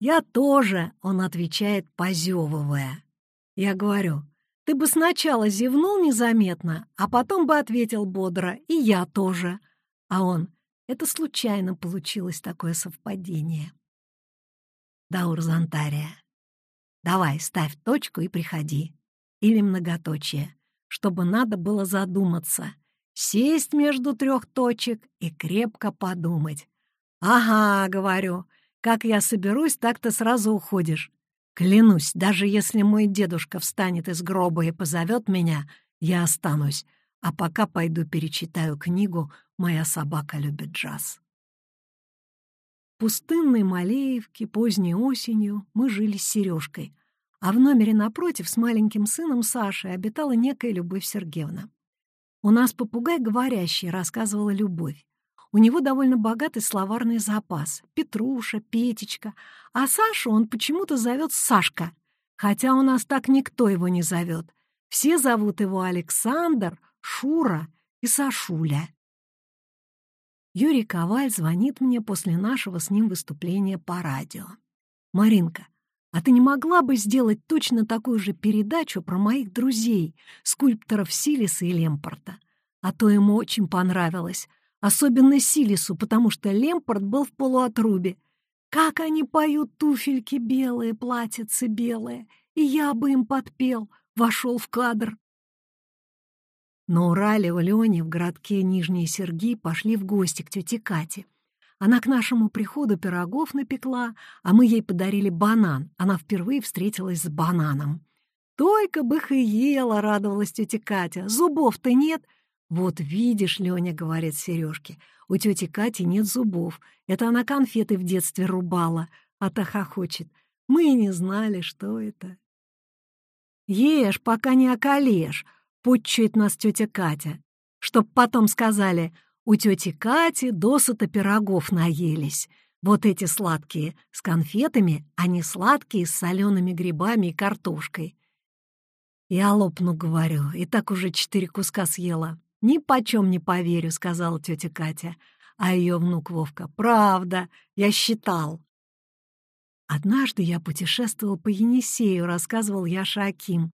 Speaker 1: «Я тоже», — он отвечает, позевывая. Я говорю, «Ты бы сначала зевнул незаметно, а потом бы ответил бодро, и я тоже». А он, «Это случайно получилось такое совпадение». Даур Зантария. «Давай, ставь точку и приходи». Или многоточие чтобы надо было задуматься, сесть между трех точек и крепко подумать. «Ага», — говорю, — «как я соберусь, так ты сразу уходишь. Клянусь, даже если мой дедушка встанет из гроба и позовет меня, я останусь, а пока пойду перечитаю книгу «Моя собака любит джаз». Пустынной Малеевке поздней осенью мы жили с Сережкой — а в номере напротив с маленьким сыном Сашей обитала некая Любовь Сергеевна. «У нас попугай говорящий», — рассказывала Любовь. «У него довольно богатый словарный запас. Петруша, Петечка. А Сашу он почему-то зовет Сашка, хотя у нас так никто его не зовет. Все зовут его Александр, Шура и Сашуля». Юрий Коваль звонит мне после нашего с ним выступления по радио. «Маринка, а ты не могла бы сделать точно такую же передачу про моих друзей, скульпторов Силиса и Лемпорта? А то ему очень понравилось. Особенно Силису, потому что Лемпорт был в полуотрубе. Как они поют туфельки белые, платьицы белые. И я бы им подпел, вошел в кадр. На Урале у Лени в городке Нижние Серги пошли в гости к тете Кате. Она к нашему приходу пирогов напекла, а мы ей подарили банан. Она впервые встретилась с бананом. «Только бы их и ела!» — радовалась тетя Катя. «Зубов-то нет!» «Вот видишь, Леня, — говорит Сережке, — у тети Кати нет зубов. Это она конфеты в детстве рубала, а та хохочет. Мы и не знали, что это». «Ешь, пока не околешь!» — путчует нас тетя Катя. Чтоб потом сказали, у тети Кати досыта пирогов наелись. Вот эти сладкие с конфетами, а не сладкие с солеными грибами и картошкой. Я лопну, говорю, и так уже четыре куска съела. «Ни почем не поверю», — сказала тетя Катя. А ее внук Вовка, «Правда, я считал». Однажды я путешествовал по Енисею, рассказывал Яша Аким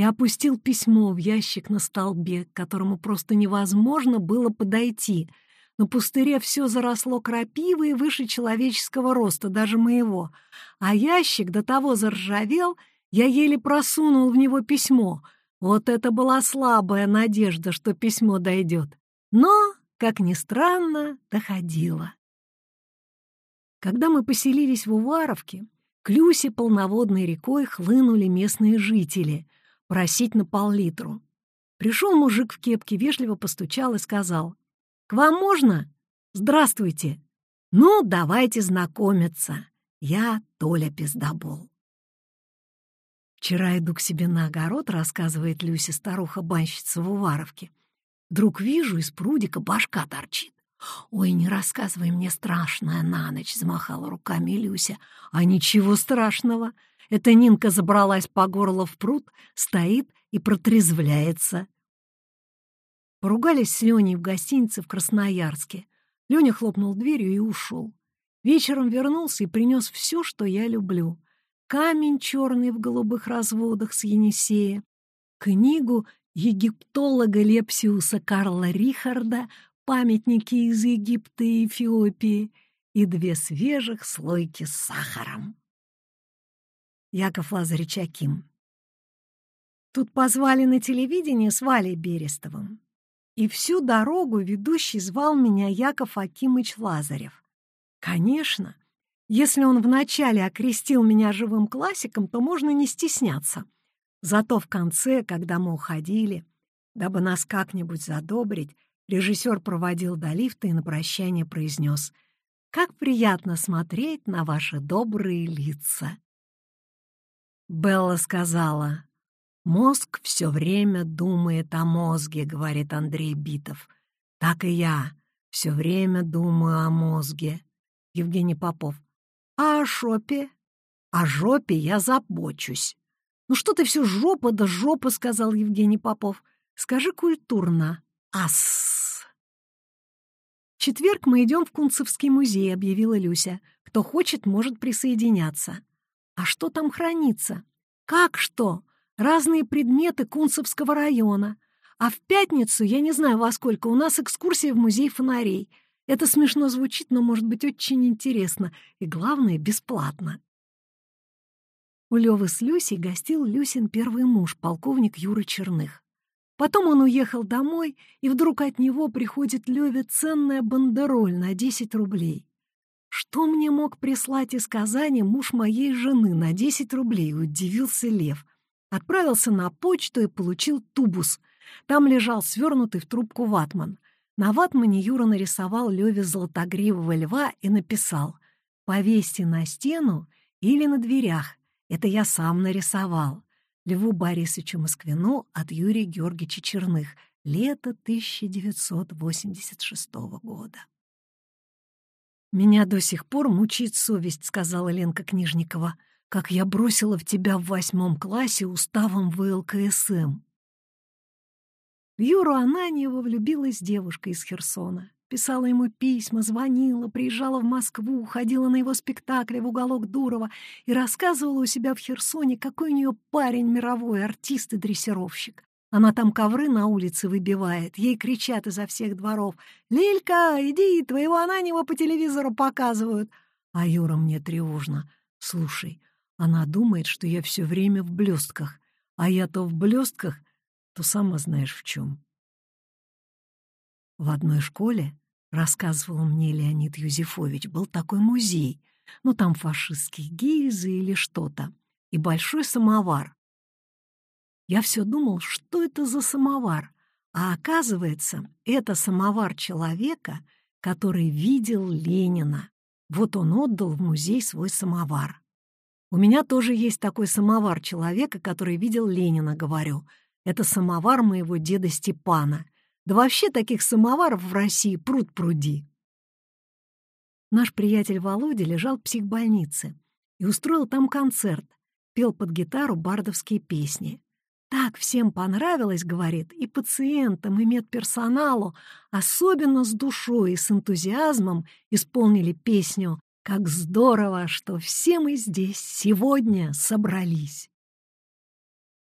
Speaker 1: и опустил письмо в ящик на столбе, к которому просто невозможно было подойти. На пустыре все заросло крапивой выше человеческого роста, даже моего. А ящик до того заржавел, я еле просунул в него письмо. Вот это была слабая надежда, что письмо дойдет. Но, как ни странно, доходило. Когда мы поселились в Уваровке, К Люсе полноводной рекой хлынули местные жители просить на пол-литру. Пришел мужик в кепке, вежливо постучал и сказал, «К вам можно? Здравствуйте! Ну, давайте знакомиться. Я Толя Пиздобол». «Вчера иду к себе на огород», — рассказывает Люся, старуха-банщица в Уваровке. «Вдруг вижу, из прудика башка торчит. «Ой, не рассказывай мне страшное на ночь», — замахала руками Люся. «А ничего страшного. Эта Нинка забралась по горло в пруд, стоит и протрезвляется». Поругались с Леней в гостинице в Красноярске. Леня хлопнул дверью и ушел. Вечером вернулся и принес все, что я люблю камень черный в голубых разводах с Енисея, книгу египтолога Лепсиуса Карла Рихарда «Памятники из Египта и Эфиопии» и две свежих слойки с сахаром. Яков Лазаревич Аким. Тут позвали на телевидение с Валей Берестовым. И всю дорогу ведущий звал меня Яков Акимыч Лазарев. Конечно, если он вначале окрестил меня живым классиком, то можно не стесняться. Зато в конце, когда мы уходили, дабы нас как-нибудь задобрить, режиссер проводил до лифта и на прощание произнес «Как приятно смотреть на ваши добрые лица!» Белла сказала «Мозг все время думает о мозге», — говорит Андрей Битов. «Так и я все время думаю о мозге». Евгений Попов. А о жопе? О жопе я забочусь. Ну что ты все жопа да жопа, сказал Евгений Попов. Скажи культурно. Ас. В четверг мы идем в Кунцевский музей, объявила Люся. Кто хочет, может присоединяться. А что там хранится? Как что? Разные предметы Кунцевского района. А в пятницу, я не знаю во сколько, у нас экскурсия в музей фонарей — это смешно звучит, но может быть очень интересно и, главное, бесплатно. У Лёвы с Люсей гостил Люсин первый муж, полковник Юры Черных. Потом он уехал домой, и вдруг от него приходит Лёве ценная бандероль на 10 рублей. Что мне мог прислать из Казани муж моей жены на 10 рублей, удивился Лев. Отправился на почту и получил тубус. Там лежал свернутый в трубку ватман — на ватмане Юра нарисовал Леве золотогривого льва и написал «Повесьте на стену или на дверях. Это я сам нарисовал». Льву Борисовичу Москвину от Юрия Георгиевича Черных. Лето 1986 года. «Меня до сих пор мучит совесть», — сказала Ленка Книжникова, «как я бросила в тебя в восьмом классе уставом ВЛКСМ. В Юру Ананьева влюбилась девушка из Херсона. Писала ему письма, звонила, приезжала в Москву, ходила на его спектакли в уголок Дурова и рассказывала у себя в Херсоне, какой у нее парень мировой, артист и дрессировщик. Она там ковры на улице выбивает, ей кричат изо всех дворов «Лилька, иди, твоего Ананьева по телевизору показывают». А Юра мне тревожно. «Слушай, она думает, что я все время в блестках, а я то в блестках, то сама знаешь в чем. В одной школе, рассказывал мне Леонид Юзефович, был такой музей, ну там фашистские гильзы или что-то, и большой самовар. Я все думал, что это за самовар, а оказывается, это самовар человека, который видел Ленина. Вот он отдал в музей свой самовар. У меня тоже есть такой самовар человека, который видел Ленина, говорю. Это самовар моего деда Степана. Да вообще таких самоваров в России пруд пруди. Наш приятель Володя лежал в психбольнице и устроил там концерт, пел под гитару бардовские песни. Так всем понравилось, говорит, и пациентам, и медперсоналу, особенно с душой и с энтузиазмом исполнили песню «Как здорово, что все мы здесь сегодня собрались».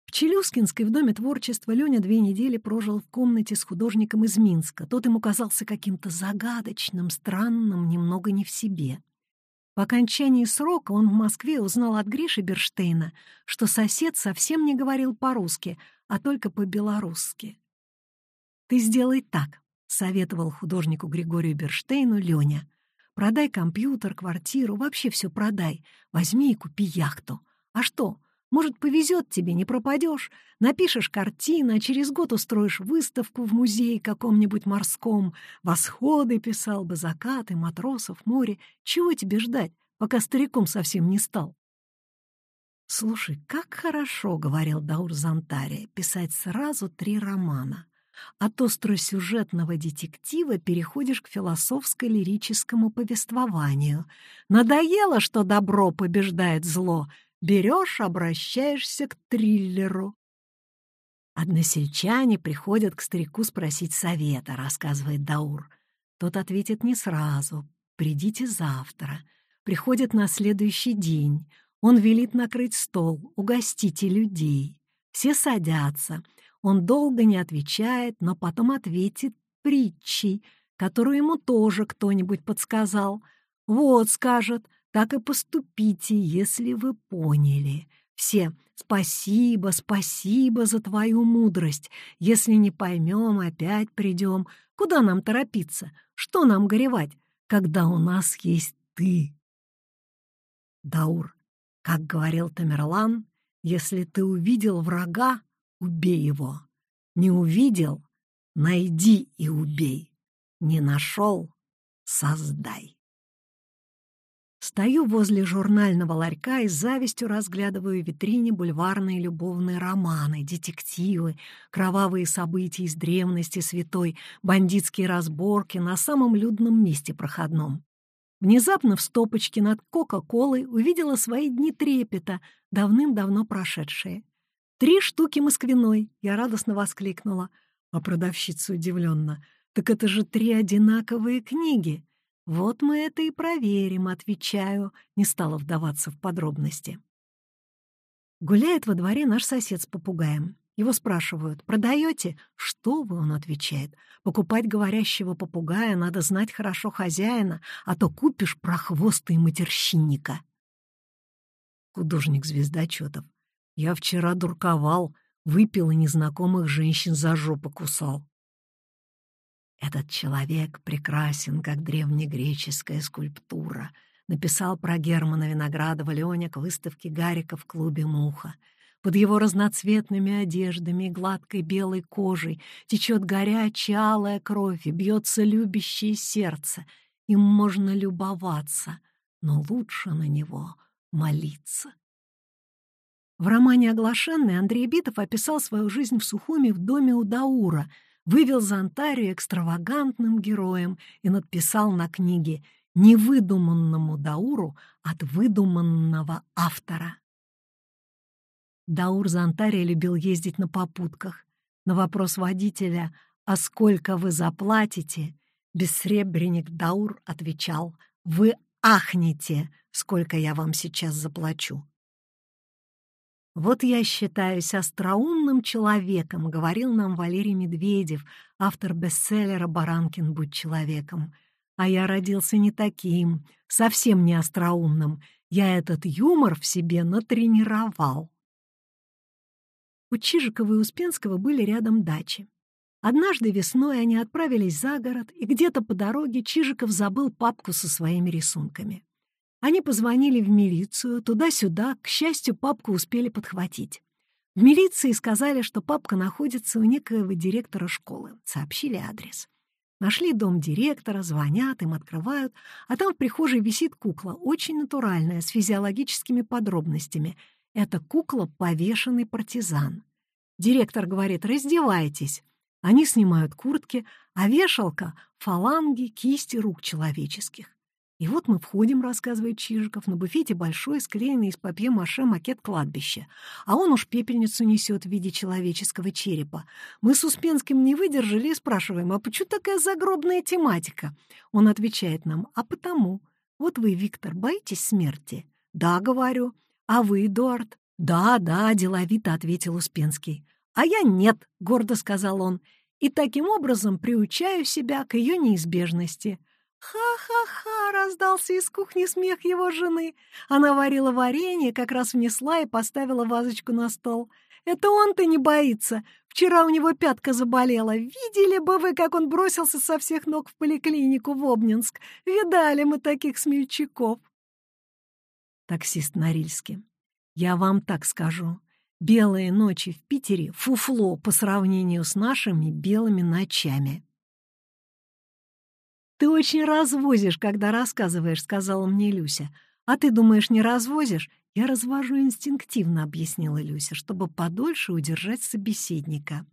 Speaker 1: В Челюскинской в Доме творчества Леня две недели прожил в комнате с художником из Минска. Тот ему казался каким-то загадочным, странным, немного не в себе. По окончании срока он в Москве узнал от Гриши Берштейна, что сосед совсем не говорил по-русски, а только по-белорусски. «Ты сделай так», — советовал художнику Григорию Берштейну Леня. Продай компьютер, квартиру, вообще все продай. Возьми и купи яхту. А что, может, повезет тебе, не пропадешь. Напишешь картину, а через год устроишь выставку в музее каком-нибудь морском. Восходы писал бы, закаты, матросов, море. Чего тебе ждать, пока стариком совсем не стал? «Слушай, как хорошо, — говорил Даур Зантария, — писать сразу три романа. От остросюжетного детектива переходишь к философско-лирическому повествованию. Надоело, что добро побеждает зло — берешь, обращаешься к триллеру. Односельчане приходят к старику спросить совета, рассказывает Даур. Тот ответит не сразу, придите завтра. Приходят на следующий день. Он велит накрыть стол, угостите людей. Все садятся. Он долго не отвечает, но потом ответит притчей, которую ему тоже кто-нибудь подсказал. Вот, скажет, так и поступите, если вы поняли. Все «Спасибо, спасибо за твою мудрость. Если не поймем, опять придем. Куда нам торопиться? Что нам горевать, когда у нас есть ты?» Даур, как говорил Тамерлан, если ты увидел врага, убей его. Не увидел — найди и убей. Не нашел — создай. Стою возле журнального ларька и с завистью разглядываю в витрине бульварные любовные романы, детективы, кровавые события из древности святой, бандитские разборки на самом людном месте проходном. Внезапно в стопочке над Кока-Колой увидела свои дни трепета, давным-давно прошедшие. «Три штуки москвиной!» — я радостно воскликнула. А продавщица удивленно. «Так это же три одинаковые книги!» «Вот мы это и проверим», — отвечаю, не стала вдаваться в подробности. Гуляет во дворе наш сосед с попугаем. Его спрашивают, продаете? Что вы, он отвечает. Покупать говорящего попугая надо знать хорошо хозяина, а то купишь прохвоста и матерщинника. Художник звездочетов. Я вчера дурковал, выпил и незнакомых женщин за жопу кусал. Этот человек прекрасен, как древнегреческая скульптура, написал про Германа Виноградова Леня к выставке Гарика в клубе «Муха». Под его разноцветными одеждами и гладкой белой кожей течет горячая алая кровь и бьется любящее сердце. Им можно любоваться, но лучше на него молиться. В романе «Оглашенный» Андрей Битов описал свою жизнь в Сухуми в доме у Даура — вывел Зонтарию экстравагантным героем и надписал на книге «Невыдуманному Дауру от выдуманного автора». Даур Зонтария любил ездить на попутках. На вопрос водителя «А сколько вы заплатите?» бессребренник Даур отвечал «Вы ахнете, сколько я вам сейчас заплачу». «Вот я считаюсь остроумным человеком», — говорил нам Валерий Медведев, автор бестселлера «Баранкин, будь человеком». А я родился не таким, совсем не остроумным. Я этот юмор в себе натренировал. У Чижикова и Успенского были рядом дачи. Однажды весной они отправились за город, и где-то по дороге Чижиков забыл папку со своими рисунками. Они позвонили в милицию, туда-сюда, к счастью, папку успели подхватить. В милиции сказали, что папка находится у некоего директора школы, сообщили адрес. Нашли дом директора, звонят, им открывают, а там в прихожей висит кукла, очень натуральная, с физиологическими подробностями. Это кукла — повешенный партизан. Директор говорит «раздевайтесь». Они снимают куртки, а вешалка — фаланги, кисти рук человеческих. И вот мы входим, рассказывает Чижиков, на буфете большой, склеенный из папье-маше макет кладбища. А он уж пепельницу несет в виде человеческого черепа. Мы с Успенским не выдержали и спрашиваем, а почему такая загробная тематика? Он отвечает нам, а потому. Вот вы, Виктор, боитесь смерти? Да, говорю. А вы, Эдуард? Да, да, деловито ответил Успенский. А я нет, гордо сказал он. И таким образом приучаю себя к ее неизбежности. «Ха-ха-ха!» — раздался из кухни смех его жены. Она варила варенье, как раз внесла и поставила вазочку на стол. Это он-то не боится. Вчера у него пятка заболела. Видели бы вы, как он бросился со всех ног в поликлинику в Обнинск. Видали мы таких смельчаков. Таксист Норильский. Я вам так скажу. Белые ночи в Питере — фуфло по сравнению с нашими белыми ночами. «Ты очень развозишь, когда рассказываешь», — сказала мне Люся. «А ты думаешь, не развозишь?» «Я развожу инстинктивно», — объяснила Люся, чтобы подольше удержать собеседника.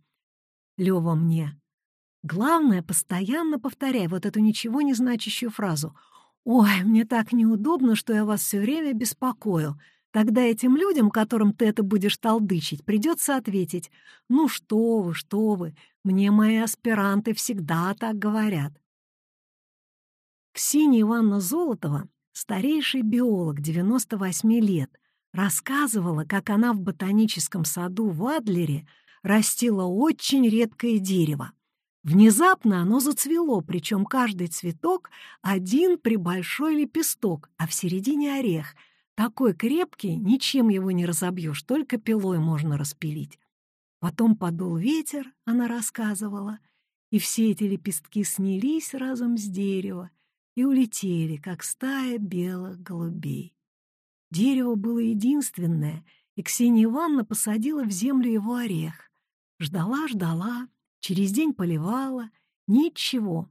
Speaker 1: Лёва мне. «Главное, постоянно повторяй вот эту ничего не значащую фразу. «Ой, мне так неудобно, что я вас все время беспокою. Тогда этим людям, которым ты это будешь толдычить, придется ответить, «Ну что вы, что вы, мне мои аспиранты всегда так говорят». Ксения Ивановна Золотова, старейший биолог, 98 лет, рассказывала, как она в ботаническом саду в Адлере растила очень редкое дерево. Внезапно оно зацвело, причем каждый цветок — один прибольшой лепесток, а в середине орех. Такой крепкий, ничем его не разобьешь, только пилой можно распилить. Потом подул ветер, она рассказывала, и все эти лепестки снялись разом с дерева, и улетели, как стая белых голубей. Дерево было единственное, и Ксения Ивановна посадила в землю его орех. Ждала-ждала, через день поливала. Ничего.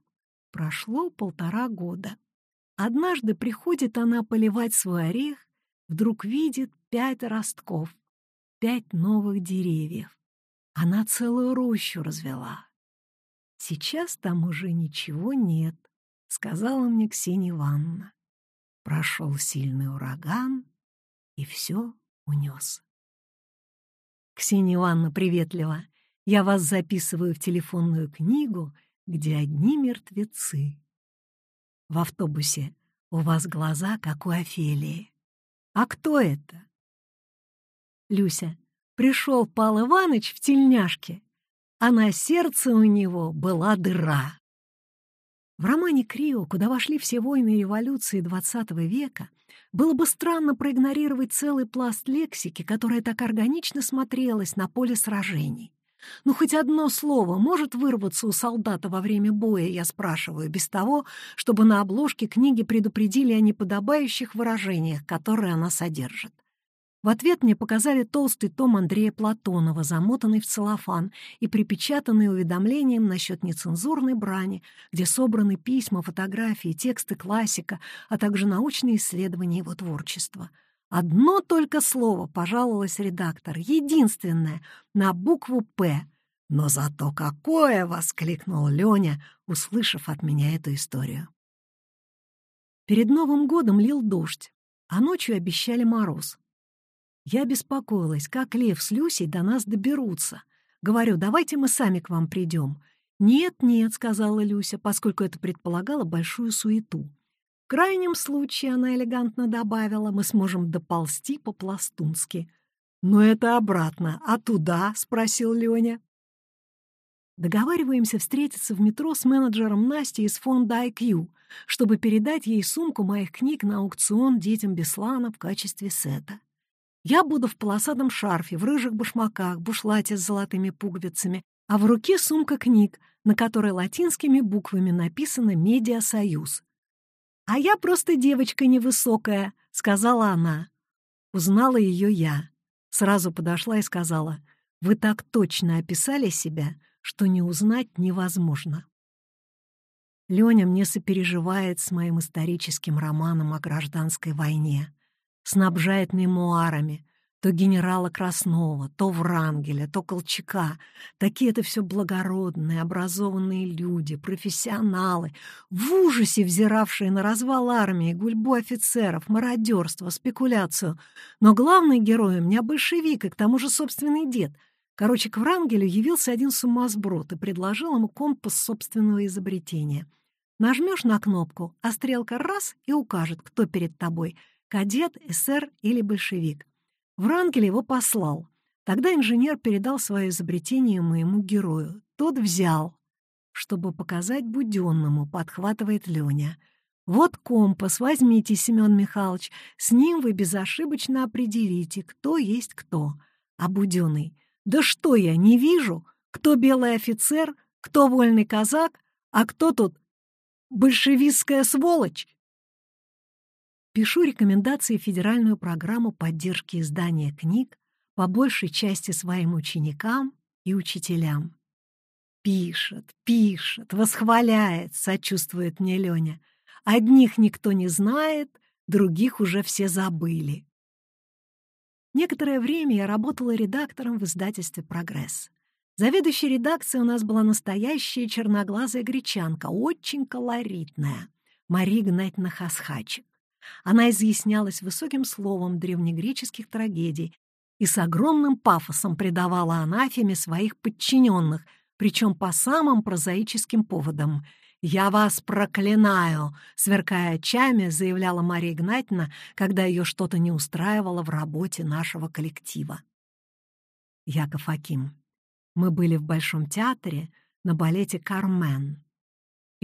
Speaker 1: Прошло полтора года. Однажды приходит она поливать свой орех, вдруг видит пять ростков, пять новых деревьев. Она целую рощу развела. Сейчас там уже ничего нет сказала мне Ксения Ивановна. Прошел сильный ураган и все унес. Ксения Ивановна приветливо. Я вас записываю в телефонную книгу, где одни мертвецы. В автобусе у вас глаза, как у Офелии. А кто это? Люся. Пришел Пал Иваныч в тельняшке, а на сердце у него была дыра. В романе «Крио», куда вошли все войны и революции XX века, было бы странно проигнорировать целый пласт лексики, которая так органично смотрелась на поле сражений. Ну, хоть одно слово может вырваться у солдата во время боя, я спрашиваю, без того, чтобы на обложке книги предупредили о неподобающих выражениях, которые она содержит. В ответ мне показали толстый том Андрея Платонова, замотанный в целлофан и припечатанный уведомлением насчет нецензурной брани, где собраны письма, фотографии, тексты классика, а также научные исследования его творчества. Одно только слово, пожаловалась редактор, единственное, на букву «П». «Но зато какое!» — воскликнул Леня, услышав от меня эту историю. Перед Новым годом лил дождь, а ночью обещали мороз. Я беспокоилась, как Лев с Люсей до нас доберутся. Говорю, давайте мы сами к вам придем. «Нет, нет», — сказала Люся, поскольку это предполагало большую суету. В крайнем случае, она элегантно добавила, мы сможем доползти по-пластунски. «Но это обратно, а туда?» — спросил Леня. Договариваемся встретиться в метро с менеджером Настей из фонда IQ, чтобы передать ей сумку моих книг на аукцион детям Беслана в качестве сета. Я буду в полосатом шарфе, в рыжих башмаках, бушлате с золотыми пуговицами, а в руке сумка книг, на которой латинскими буквами написано «Медиасоюз». «А я просто девочка невысокая», — сказала она. Узнала ее я. Сразу подошла и сказала, «Вы так точно описали себя, что не узнать невозможно». Леня мне сопереживает с моим историческим романом о гражданской войне снабжает мемуарами, то генерала Краснова, то Врангеля, то Колчака. Такие это все благородные, образованные люди, профессионалы, в ужасе взиравшие на развал армии, гульбу офицеров, мародерство, спекуляцию. Но главный герой у меня большевик и к тому же собственный дед. Короче, к Врангелю явился один сумасброд и предложил ему компас собственного изобретения. Нажмешь на кнопку, а стрелка раз и укажет, кто перед тобой — кадет, эсер или большевик. Врангель его послал. Тогда инженер передал свое изобретение моему герою. Тот взял, чтобы показать Буденному, подхватывает Леня. Вот компас, возьмите, Семен Михайлович, с ним вы безошибочно определите, кто есть кто. А Буденный, Да что я, не вижу, кто белый офицер, кто вольный казак, а кто тут большевистская сволочь? Пишу рекомендации в федеральную программу поддержки издания книг по большей части своим ученикам и учителям. Пишет, пишет, восхваляет, сочувствует мне Леня. Одних никто не знает, других уже все забыли. Некоторое время я работала редактором в издательстве «Прогресс». Заведующей редакцией у нас была настоящая черноглазая гречанка, очень колоритная, Мария Игнатьевна Хасхачик. Она изъяснялась высоким словом древнегреческих трагедий и с огромным пафосом предавала анафеме своих подчиненных, причем по самым прозаическим поводам. «Я вас проклинаю!» — сверкая очами, заявляла Мария Игнатьевна, когда ее что-то не устраивало в работе нашего коллектива. Яков Аким. Мы были в Большом театре на балете «Кармен»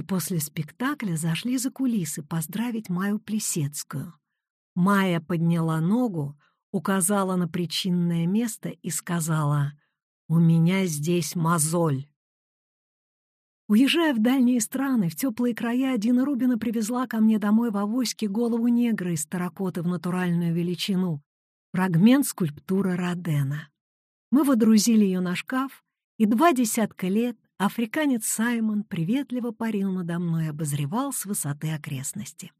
Speaker 1: и после спектакля зашли за кулисы поздравить Маю Плесецкую. Майя подняла ногу, указала на причинное место и сказала «У меня здесь мозоль». Уезжая в дальние страны, в теплые края, Дина Рубина привезла ко мне домой в авоське голову негра из таракоты в натуральную величину, фрагмент скульптуры Родена. Мы водрузили ее на шкаф, и два десятка лет африканец Саймон приветливо парил надо мной и обозревал с высоты окрестности.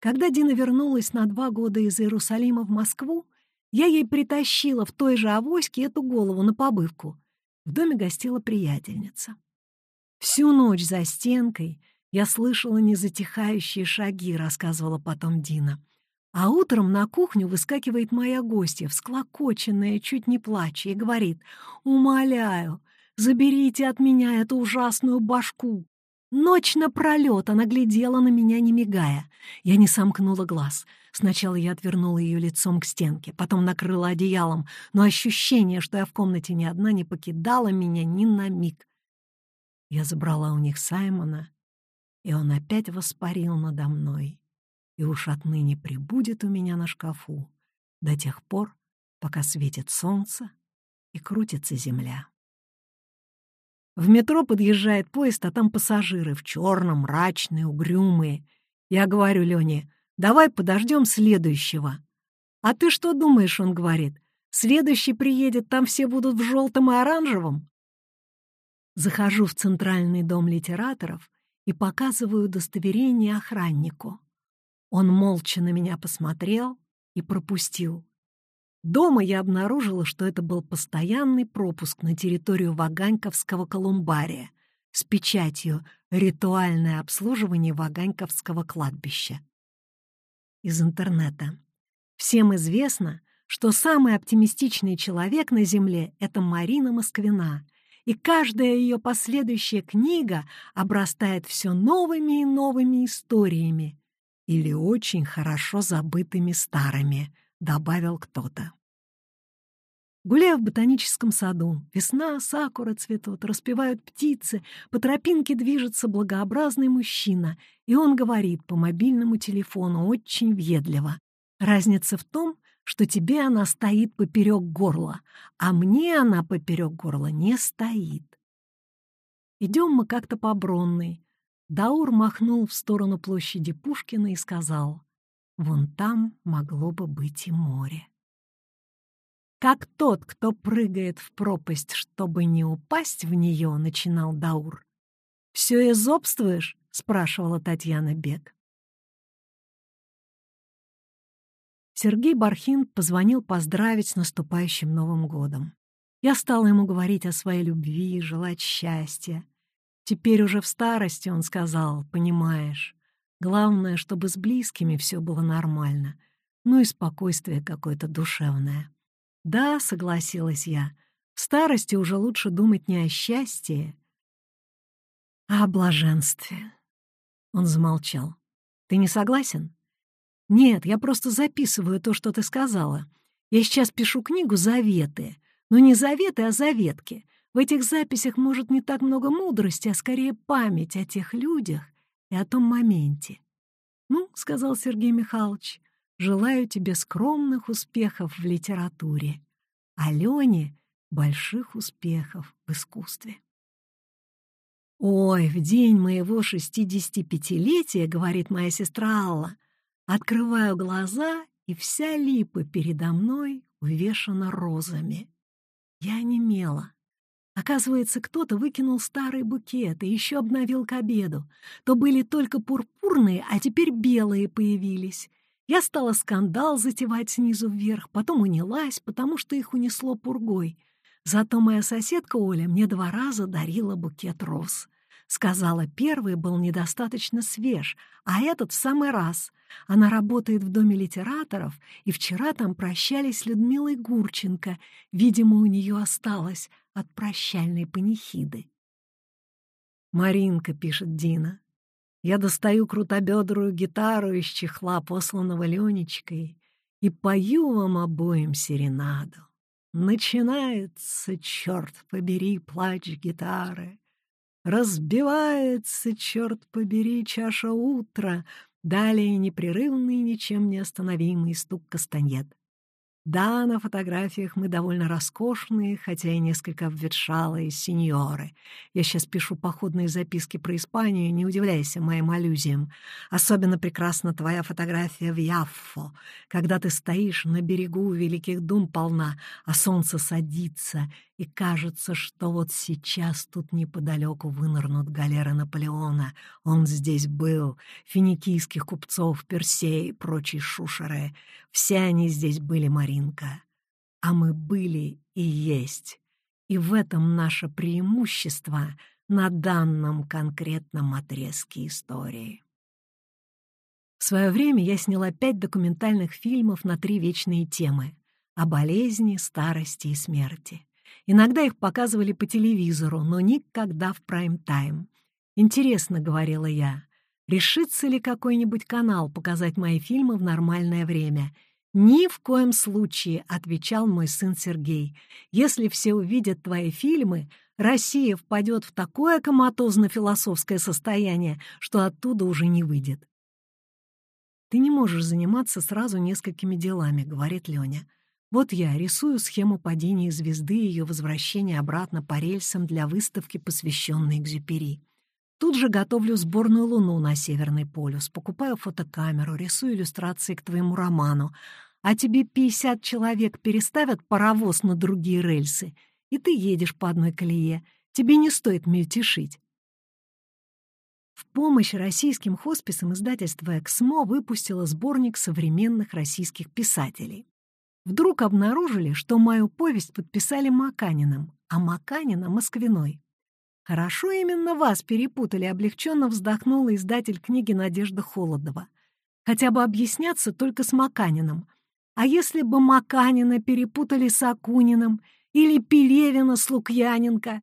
Speaker 1: Когда Дина вернулась на два года из Иерусалима в Москву, я ей притащила в той же авоське эту голову на побывку. В доме гостила приятельница. Всю ночь за стенкой я слышала незатихающие шаги, рассказывала потом Дина. А утром на кухню выскакивает моя гостья, всклокоченная, чуть не плача, и говорит, «Умоляю, заберите от меня эту ужасную башку». Ночь напролет она глядела на меня, не мигая. Я не сомкнула глаз. Сначала я отвернула ее лицом к стенке, потом накрыла одеялом, но ощущение, что я в комнате не одна, не покидало меня ни на миг. Я забрала у них Саймона, и он опять воспарил надо мной и уж отныне прибудет у меня на шкафу до тех пор, пока светит солнце и крутится земля. В метро подъезжает поезд, а там пассажиры в черном, мрачные, угрюмые. Я говорю Лене, давай подождем следующего. А ты что думаешь, он говорит, следующий приедет, там все будут в желтом и оранжевом? Захожу в Центральный дом литераторов и показываю удостоверение охраннику. Он молча на меня посмотрел и пропустил. Дома я обнаружила, что это был постоянный пропуск на территорию Ваганьковского колумбария с печатью «Ритуальное обслуживание Ваганьковского кладбища». Из интернета. Всем известно, что самый оптимистичный человек на Земле — это Марина Москвина, и каждая ее последующая книга обрастает все новыми и новыми историями, или очень хорошо забытыми старыми», — добавил кто-то. Гуляя в ботаническом саду, весна, сакура цветут, распевают птицы, по тропинке движется благообразный мужчина, и он говорит по мобильному телефону очень въедливо. Разница в том, что тебе она стоит поперек горла, а мне она поперек горла не стоит. Идем мы как-то по Бронной, Даур махнул в сторону площади Пушкина и сказал, «Вон там могло бы быть и море». «Как тот, кто прыгает в пропасть, чтобы не упасть в нее», — начинал Даур. «Все изобствуешь?» — спрашивала Татьяна Бег. Сергей Бархин позвонил поздравить с наступающим Новым годом. Я стала ему говорить о своей любви, желать счастья. Теперь уже в старости он сказал, понимаешь, главное, чтобы с близкими все было нормально, ну и спокойствие какое-то душевное. Да, согласилась я, в старости уже лучше думать не о счастье, а о блаженстве. Он замолчал. Ты не согласен? Нет, я просто записываю то, что ты сказала. Я сейчас пишу книгу «Заветы». Ну, не заветы, а заветки. В этих записях, может, не так много мудрости, а скорее память о тех людях и о том моменте. «Ну, — сказал Сергей Михайлович, — желаю тебе скромных успехов в литературе. Алене больших успехов в искусстве. «Ой, в день моего 65-летия, — говорит моя сестра Алла, — открываю глаза, и вся липа передо мной увешана розами. Я немела. Оказывается, кто-то выкинул старый букет и еще обновил к обеду. То были только пурпурные, а теперь белые появились. Я стала скандал затевать снизу вверх, потом унялась, потому что их унесло пургой. Зато моя соседка Оля мне два раза дарила букет роз. Сказала, первый был недостаточно свеж, а этот в самый раз. Она работает в Доме литераторов, и вчера там прощались с Людмилой Гурченко. Видимо, у нее осталось от прощальной панихиды. «Маринка», — пишет Дина, — «я достаю крутобедрую гитару из чехла, посланного Ленечкой, и пою вам обоим серенаду. Начинается, черт побери, плач гитары. Разбивается, черт побери, чаша утра. Далее непрерывный, ничем не остановимый стук кастаньет. Да, на фотографиях мы довольно роскошные, хотя и несколько обветшалые сеньоры. Я сейчас пишу походные записки про Испанию, не удивляйся моим аллюзиям. Особенно прекрасна твоя фотография в Яффо, когда ты стоишь на берегу великих дум полна, а солнце садится, и кажется, что вот сейчас тут неподалеку вынырнут галеры Наполеона. Он здесь был, финикийских купцов, Персей и прочие шушеры. Все они здесь были, Маринка. А мы были и есть. И в этом наше преимущество на данном конкретном отрезке истории. В свое время я сняла пять документальных фильмов на три вечные темы — о болезни, старости и смерти. Иногда их показывали по телевизору, но никогда в прайм-тайм. «Интересно», — говорила я, — «решится ли какой-нибудь канал показать мои фильмы в нормальное время?» «Ни в коем случае», — отвечал мой сын Сергей. «Если все увидят твои фильмы, Россия впадет в такое коматозно-философское состояние, что оттуда уже не выйдет». «Ты не можешь заниматься сразу несколькими делами», — говорит Леня. Вот я рисую схему падения звезды и ее возвращения обратно по рельсам для выставки, посвященной Экзюпери. Тут же готовлю сборную луну на Северный полюс, покупаю фотокамеру, рисую иллюстрации к твоему роману. А тебе 50 человек переставят паровоз на другие рельсы, и ты едешь по одной колее. Тебе не стоит мельтешить. В помощь российским хосписам издательство «Эксмо» выпустило сборник современных российских писателей. Вдруг обнаружили, что мою повесть подписали Маканиным, а Маканина — Москвиной. «Хорошо именно вас перепутали», — облегченно вздохнула издатель книги Надежда Холодова. «Хотя бы объясняться только с Маканиным. А если бы Маканина перепутали с Акуниным или Пелевина с Лукьяненко?»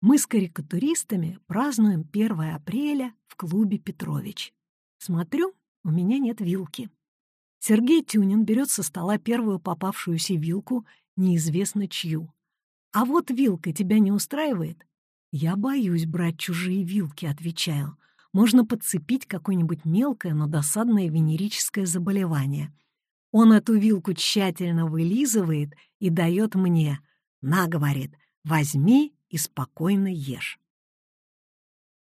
Speaker 1: Мы с карикатуристами празднуем 1 апреля в клубе «Петрович». Смотрю, у меня нет вилки. Сергей Тюнин берет со стола первую попавшуюся вилку, неизвестно чью. «А вот вилка тебя не устраивает?» «Я боюсь брать чужие вилки», — отвечаю. «Можно подцепить какое-нибудь мелкое, но досадное венерическое заболевание». Он эту вилку тщательно вылизывает и дает мне. «На», — говорит, — «возьми и спокойно ешь».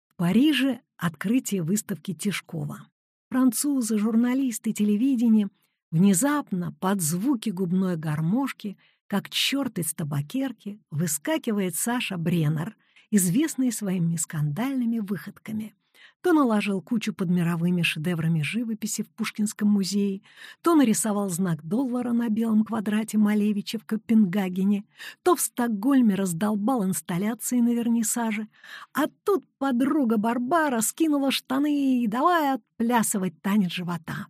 Speaker 1: В Париже открытие выставки Тишкова французы, журналисты, телевидение, внезапно под звуки губной гармошки, как черт из табакерки, выскакивает Саша Бреннер, известный своими скандальными выходками то наложил кучу под мировыми шедеврами живописи в Пушкинском музее, то нарисовал знак доллара на белом квадрате Малевича в Копенгагене, то в Стокгольме раздолбал инсталляции на вернисаже, а тут подруга Барбара скинула штаны и давай отплясывать танец живота.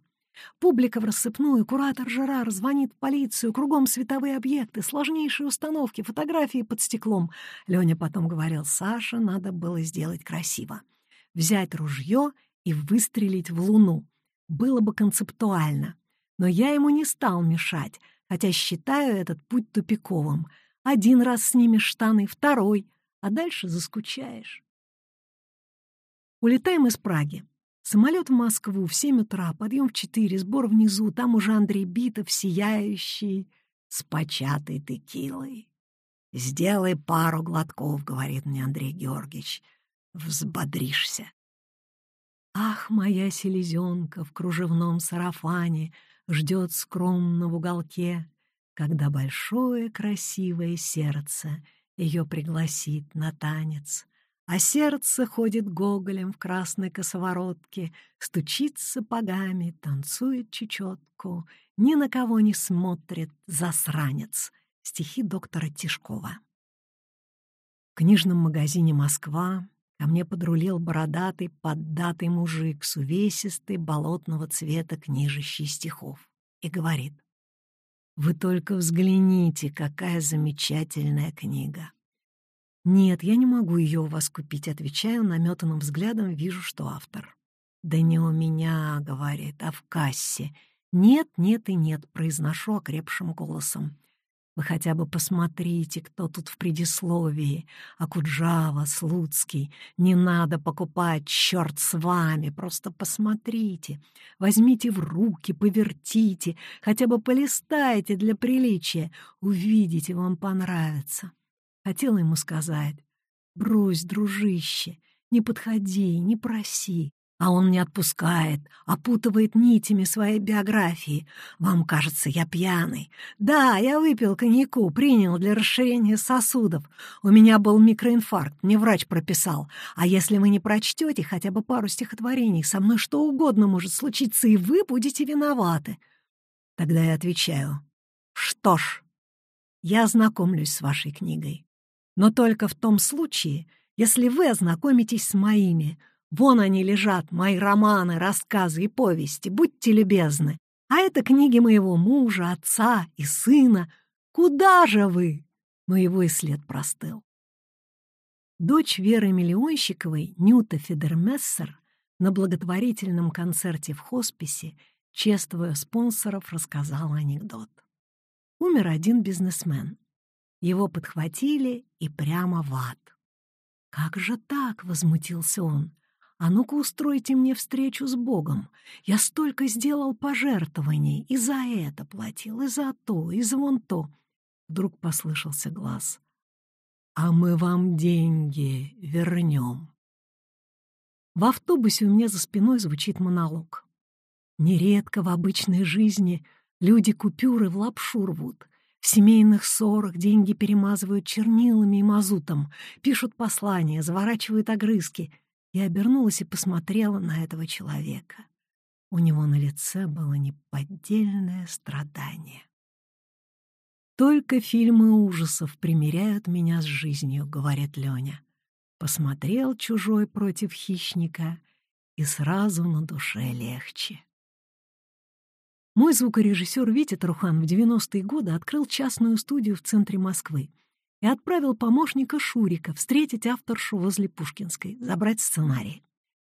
Speaker 1: Публика в рассыпную, куратор Жерар звонит в полицию, кругом световые объекты, сложнейшие установки, фотографии под стеклом. Леня потом говорил, Саша, надо было сделать красиво взять ружье и выстрелить в луну. Было бы концептуально. Но я ему не стал мешать, хотя считаю этот путь тупиковым. Один раз снимешь штаны, второй, а дальше заскучаешь. Улетаем из Праги. Самолет в Москву в семь утра, подъем в четыре, сбор внизу, там уже Андрей Битов, сияющий, с початой текилой. Сделай пару глотков, говорит мне Андрей Георгиевич. Взбодришься. Ах, моя селезенка в кружевном сарафане ждет скромно в уголке, когда большое красивое сердце ее пригласит на танец. А сердце ходит гоголем в красной косоворотке, стучит сапогами, танцует чечетку, ни на кого не смотрит засранец. Стихи доктора Тишкова. В книжном магазине «Москва» ко мне подрулил бородатый, поддатый мужик с увесистой болотного цвета книжищей стихов и говорит, «Вы только взгляните, какая замечательная книга!» «Нет, я не могу ее у вас купить», — отвечаю, наметанным взглядом вижу, что автор. «Да не у меня», — говорит, — «а в кассе». «Нет, нет и нет», — произношу окрепшим голосом. Вы хотя бы посмотрите, кто тут в предисловии. Акуджава, Слуцкий. Не надо покупать, черт с вами, просто посмотрите. Возьмите в руки, повертите, хотя бы полистайте для приличия. Увидите, вам понравится. Хотела ему сказать, брось, дружище, не подходи, не проси. А он не отпускает, опутывает нитями своей биографии. Вам кажется, я пьяный. Да, я выпил коньяку, принял для расширения сосудов. У меня был микроинфаркт, мне врач прописал. А если вы не прочтете хотя бы пару стихотворений, со мной что угодно может случиться, и вы будете виноваты. Тогда я отвечаю, что ж, я ознакомлюсь с вашей книгой. Но только в том случае, если вы ознакомитесь с моими — Вон они лежат, мои романы, рассказы и повести, будьте любезны. А это книги моего мужа, отца и сына. Куда же вы?» Но его и след простыл. Дочь Веры Миллионщиковой, Нюта Федермессер, на благотворительном концерте в хосписе, чествуя спонсоров, рассказала анекдот. Умер один бизнесмен. Его подхватили и прямо в ад. «Как же так?» — возмутился он. А ну-ка устройте мне встречу с Богом. Я столько сделал пожертвований, и за это платил, и за то, и за вон то. Вдруг послышался глаз. А мы вам деньги вернем. В автобусе у меня за спиной звучит монолог. Нередко в обычной жизни люди купюры в лапшу рвут. В семейных ссорах деньги перемазывают чернилами и мазутом, пишут послания, заворачивают огрызки — я обернулась и посмотрела на этого человека. У него на лице было неподдельное страдание. «Только фильмы ужасов примеряют меня с жизнью», — говорит Леня. Посмотрел чужой против хищника, и сразу на душе легче. Мой звукорежиссер Витя Трухан в 90-е годы открыл частную студию в центре Москвы и отправил помощника Шурика встретить авторшу возле Пушкинской, забрать сценарий.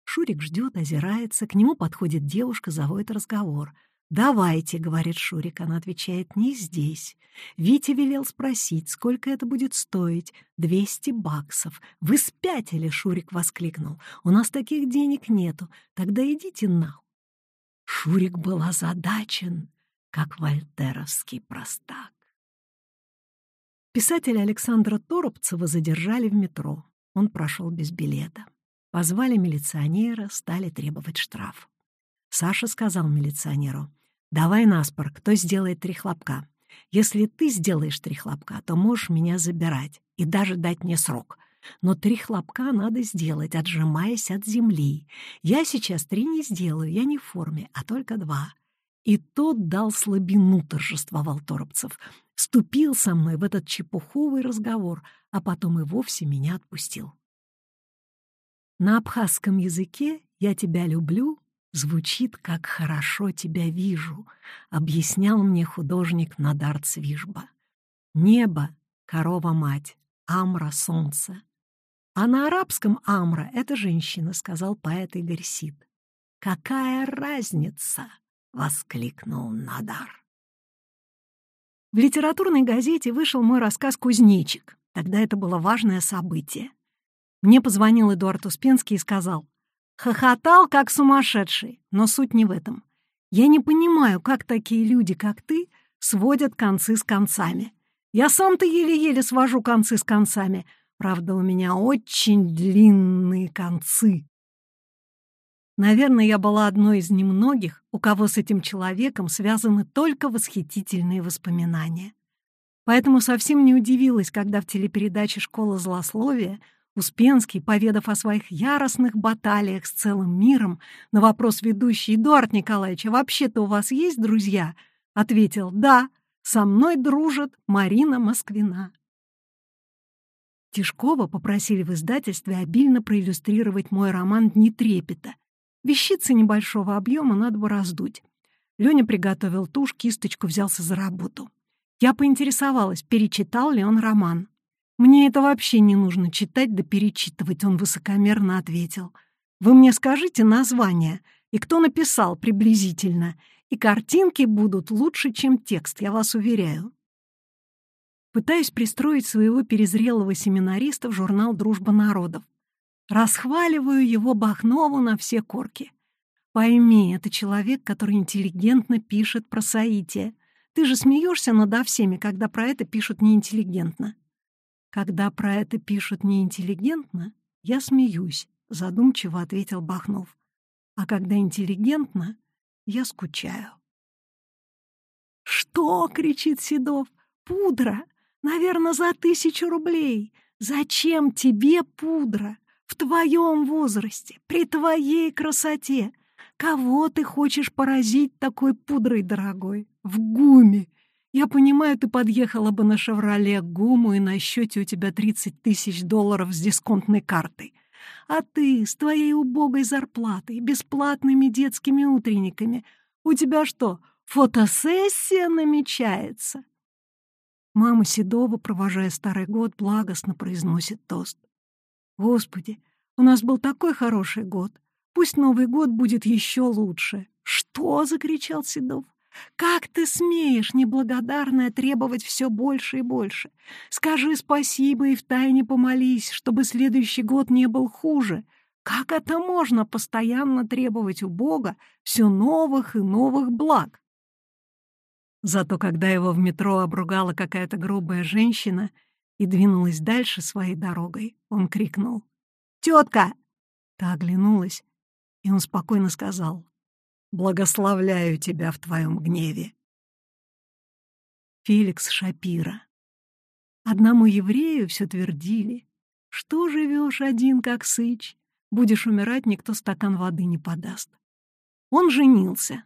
Speaker 1: Шурик ждет, озирается, к нему подходит девушка, заводит разговор. «Давайте», — говорит Шурик, она отвечает, «не здесь». Витя велел спросить, сколько это будет стоить. «Двести баксов». «Вы спятили», — Шурик воскликнул. «У нас таких денег нету. Тогда идите на. Шурик был озадачен, как вольтеровский простак. Писателя Александра Торопцева задержали в метро. Он прошел без билета. Позвали милиционера, стали требовать штраф. Саша сказал милиционеру, «Давай наспор, кто сделает три хлопка. Если ты сделаешь три хлопка, то можешь меня забирать и даже дать мне срок. Но три хлопка надо сделать, отжимаясь от земли. Я сейчас три не сделаю, я не в форме, а только два». И тот дал слабину, торжествовал Торопцев вступил со мной в этот чепуховый разговор, а потом и вовсе меня отпустил. На абхазском языке «я тебя люблю» звучит как «хорошо тебя вижу», объяснял мне художник Надар Цвижба. Небо — корова-мать, Амра — солнце. А на арабском Амра — это женщина, сказал поэт Игорь Сид. «Какая разница?» — воскликнул Надар. В литературной газете вышел мой рассказ «Кузнечик». Тогда это было важное событие. Мне позвонил Эдуард Успенский и сказал, «Хохотал, как сумасшедший, но суть не в этом. Я не понимаю, как такие люди, как ты, сводят концы с концами. Я сам-то еле-еле свожу концы с концами. Правда, у меня очень длинные концы. Наверное, я была одной из немногих, у кого с этим человеком связаны только восхитительные воспоминания. Поэтому совсем не удивилась, когда в телепередаче «Школа злословия» Успенский, поведав о своих яростных баталиях с целым миром, на вопрос ведущий Эдуард Николаевич, а вообще-то у вас есть друзья? Ответил «Да, со мной дружит Марина Москвина». Тишкова попросили в издательстве обильно проиллюстрировать мой роман «Дни трепета». Вещицы небольшого объема надо бы раздуть. Леня приготовил тушь, кисточку взялся за работу. Я поинтересовалась, перечитал ли он роман. «Мне это вообще не нужно читать да перечитывать», — он высокомерно ответил. «Вы мне скажите название и кто написал приблизительно, и картинки будут лучше, чем текст, я вас уверяю». Пытаюсь пристроить своего перезрелого семинариста в журнал «Дружба народов». Расхваливаю его Бахнову на все корки. Пойми, это человек, который интеллигентно пишет про соитие. Ты же смеешься надо всеми, когда про это пишут неинтеллигентно. Когда про это пишут неинтеллигентно, я смеюсь, задумчиво ответил Бахнов. А когда интеллигентно, я скучаю. «Что?» — кричит Седов. «Пудра! Наверное, за тысячу рублей! Зачем тебе пудра? В твоем возрасте, при твоей красоте! Кого ты хочешь поразить такой пудрой, дорогой? В гуме! Я понимаю, ты подъехала бы на «Шевроле» к ГУМу, и на счете у тебя 30 тысяч долларов с дисконтной картой. А ты с твоей убогой зарплатой, бесплатными детскими утренниками, у тебя что, фотосессия намечается?» Мама Седова, провожая старый год, благостно произносит тост. «Господи, у нас был такой хороший год. Пусть Новый год будет еще лучше». «Что?» — закричал Седов. Как ты смеешь, неблагодарная, требовать все больше и больше? Скажи спасибо и втайне помолись, чтобы следующий год не был хуже. Как это можно постоянно требовать у Бога все новых и новых благ? Зато когда его в метро обругала какая-то грубая женщина и двинулась дальше своей дорогой, он крикнул «Тетка!» Та оглянулась, и он спокойно сказал Благословляю тебя в твоем гневе. Феликс Шапира. Одному еврею все твердили, что живешь один, как сыч, будешь умирать, никто стакан воды не подаст. Он женился,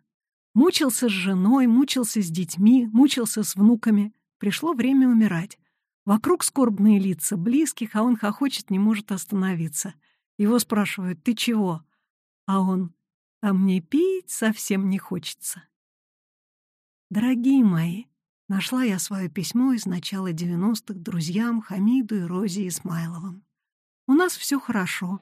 Speaker 1: мучился с женой, мучился с детьми, мучился с внуками. Пришло время умирать. Вокруг скорбные лица близких, а он хохочет, не может остановиться. Его спрашивают, ты чего? А он, а мне пить совсем не хочется. Дорогие мои, нашла я свое письмо из начала 90-х друзьям Хамиду и Розе Исмайловым. У нас все хорошо.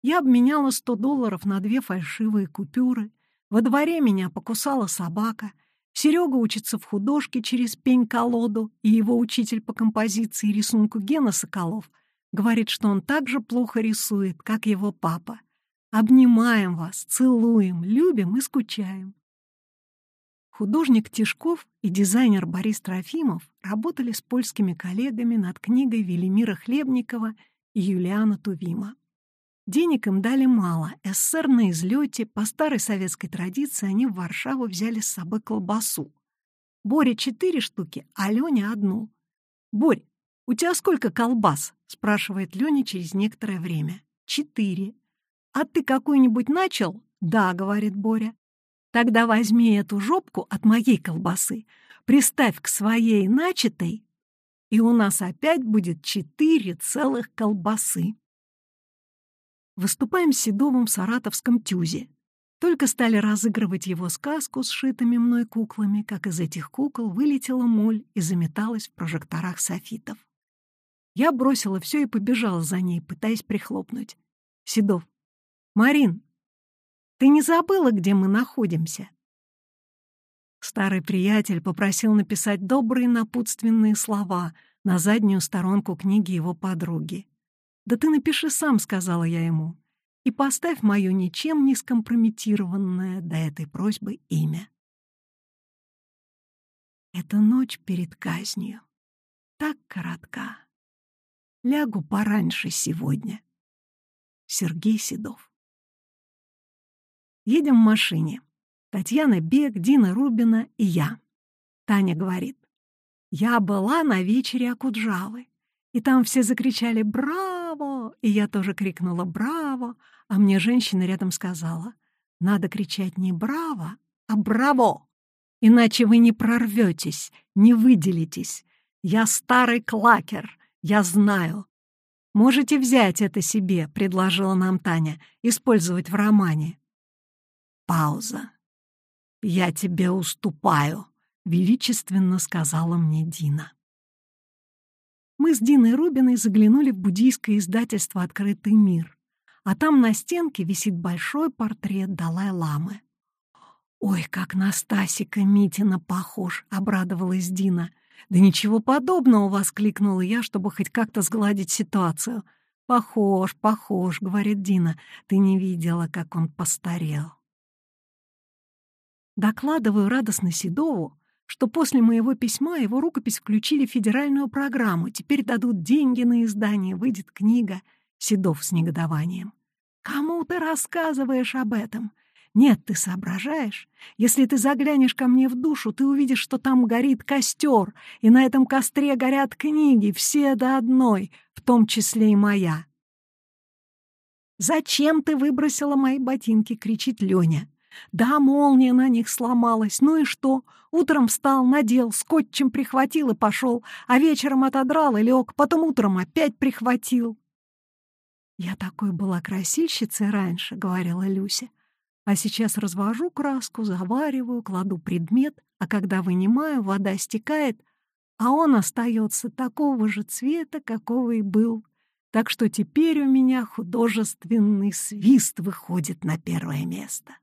Speaker 1: Я обменяла 100 долларов на две фальшивые купюры. Во дворе меня покусала собака. Серега учится в художке через пень-колоду, и его учитель по композиции и рисунку Гена Соколов говорит, что он так же плохо рисует, как его папа. Обнимаем вас, целуем, любим и скучаем. Художник Тишков и дизайнер Борис Трофимов работали с польскими коллегами над книгой Велимира Хлебникова и Юлиана Тувима. Денег им дали мало. СССР на излете, по старой советской традиции, они в Варшаву взяли с собой колбасу. Боря четыре штуки, а Леня одну. «Борь, у тебя сколько колбас?» — спрашивает Леня через некоторое время. «Четыре». «А ты какую-нибудь начал?» «Да», — говорит Боря. «Тогда возьми эту жопку от моей колбасы, приставь к своей начатой, и у нас опять будет четыре целых колбасы». Выступаем Седовым в саратовском тюзе. Только стали разыгрывать его сказку с шитыми мной куклами, как из этих кукол вылетела моль и заметалась в прожекторах софитов. Я бросила все и побежала за ней, пытаясь прихлопнуть. «Седов, «Марин, ты не забыла, где мы находимся?» Старый приятель попросил написать добрые напутственные слова на заднюю сторонку книги его подруги. «Да ты напиши сам», — сказала я ему, «и поставь мое ничем не скомпрометированное до этой просьбы имя». Это ночь перед казнью. коротка. Лягу пораньше сегодня. Сергей Седов. Едем в машине. Татьяна Бег, Дина Рубина и я. Таня говорит. Я была на вечере Акуджавы. И там все закричали И я тоже крикнула «Браво!» А мне женщина рядом сказала «Надо кричать не «Браво!», а «Браво!» Иначе вы не прорветесь, не выделитесь. Я старый клакер, я знаю. Можете взять это себе, предложила нам Таня, использовать в романе. Пауза. Я тебе уступаю, величественно сказала мне Дина. Мы с Диной Рубиной заглянули в буддийское издательство «Открытый мир», а там на стенке висит большой портрет Далай-ламы. «Ой, как на Стасика Митина похож!» — обрадовалась Дина. «Да ничего подобного!» — воскликнула я, чтобы хоть как-то сгладить ситуацию. «Похож, похож», — говорит Дина. «Ты не видела, как он постарел». Докладываю радостно Седову, что после моего письма его рукопись включили в федеральную программу. Теперь дадут деньги на издание, выйдет книга. Седов с негодованием. «Кому ты рассказываешь об этом? Нет, ты соображаешь? Если ты заглянешь ко мне в душу, ты увидишь, что там горит костер, и на этом костре горят книги, все до одной, в том числе и моя. «Зачем ты выбросила мои ботинки?» — кричит Леня. «Да, молния на них сломалась. Ну и что? Утром встал, надел, скотчем прихватил и пошел, а вечером отодрал и лег, потом утром опять прихватил». «Я такой была красильщицей раньше», — говорила Люся. А сейчас развожу краску, завариваю, кладу предмет, а когда вынимаю, вода стекает, а он остается такого же цвета, какого и был. Так что теперь у меня художественный свист выходит на первое место.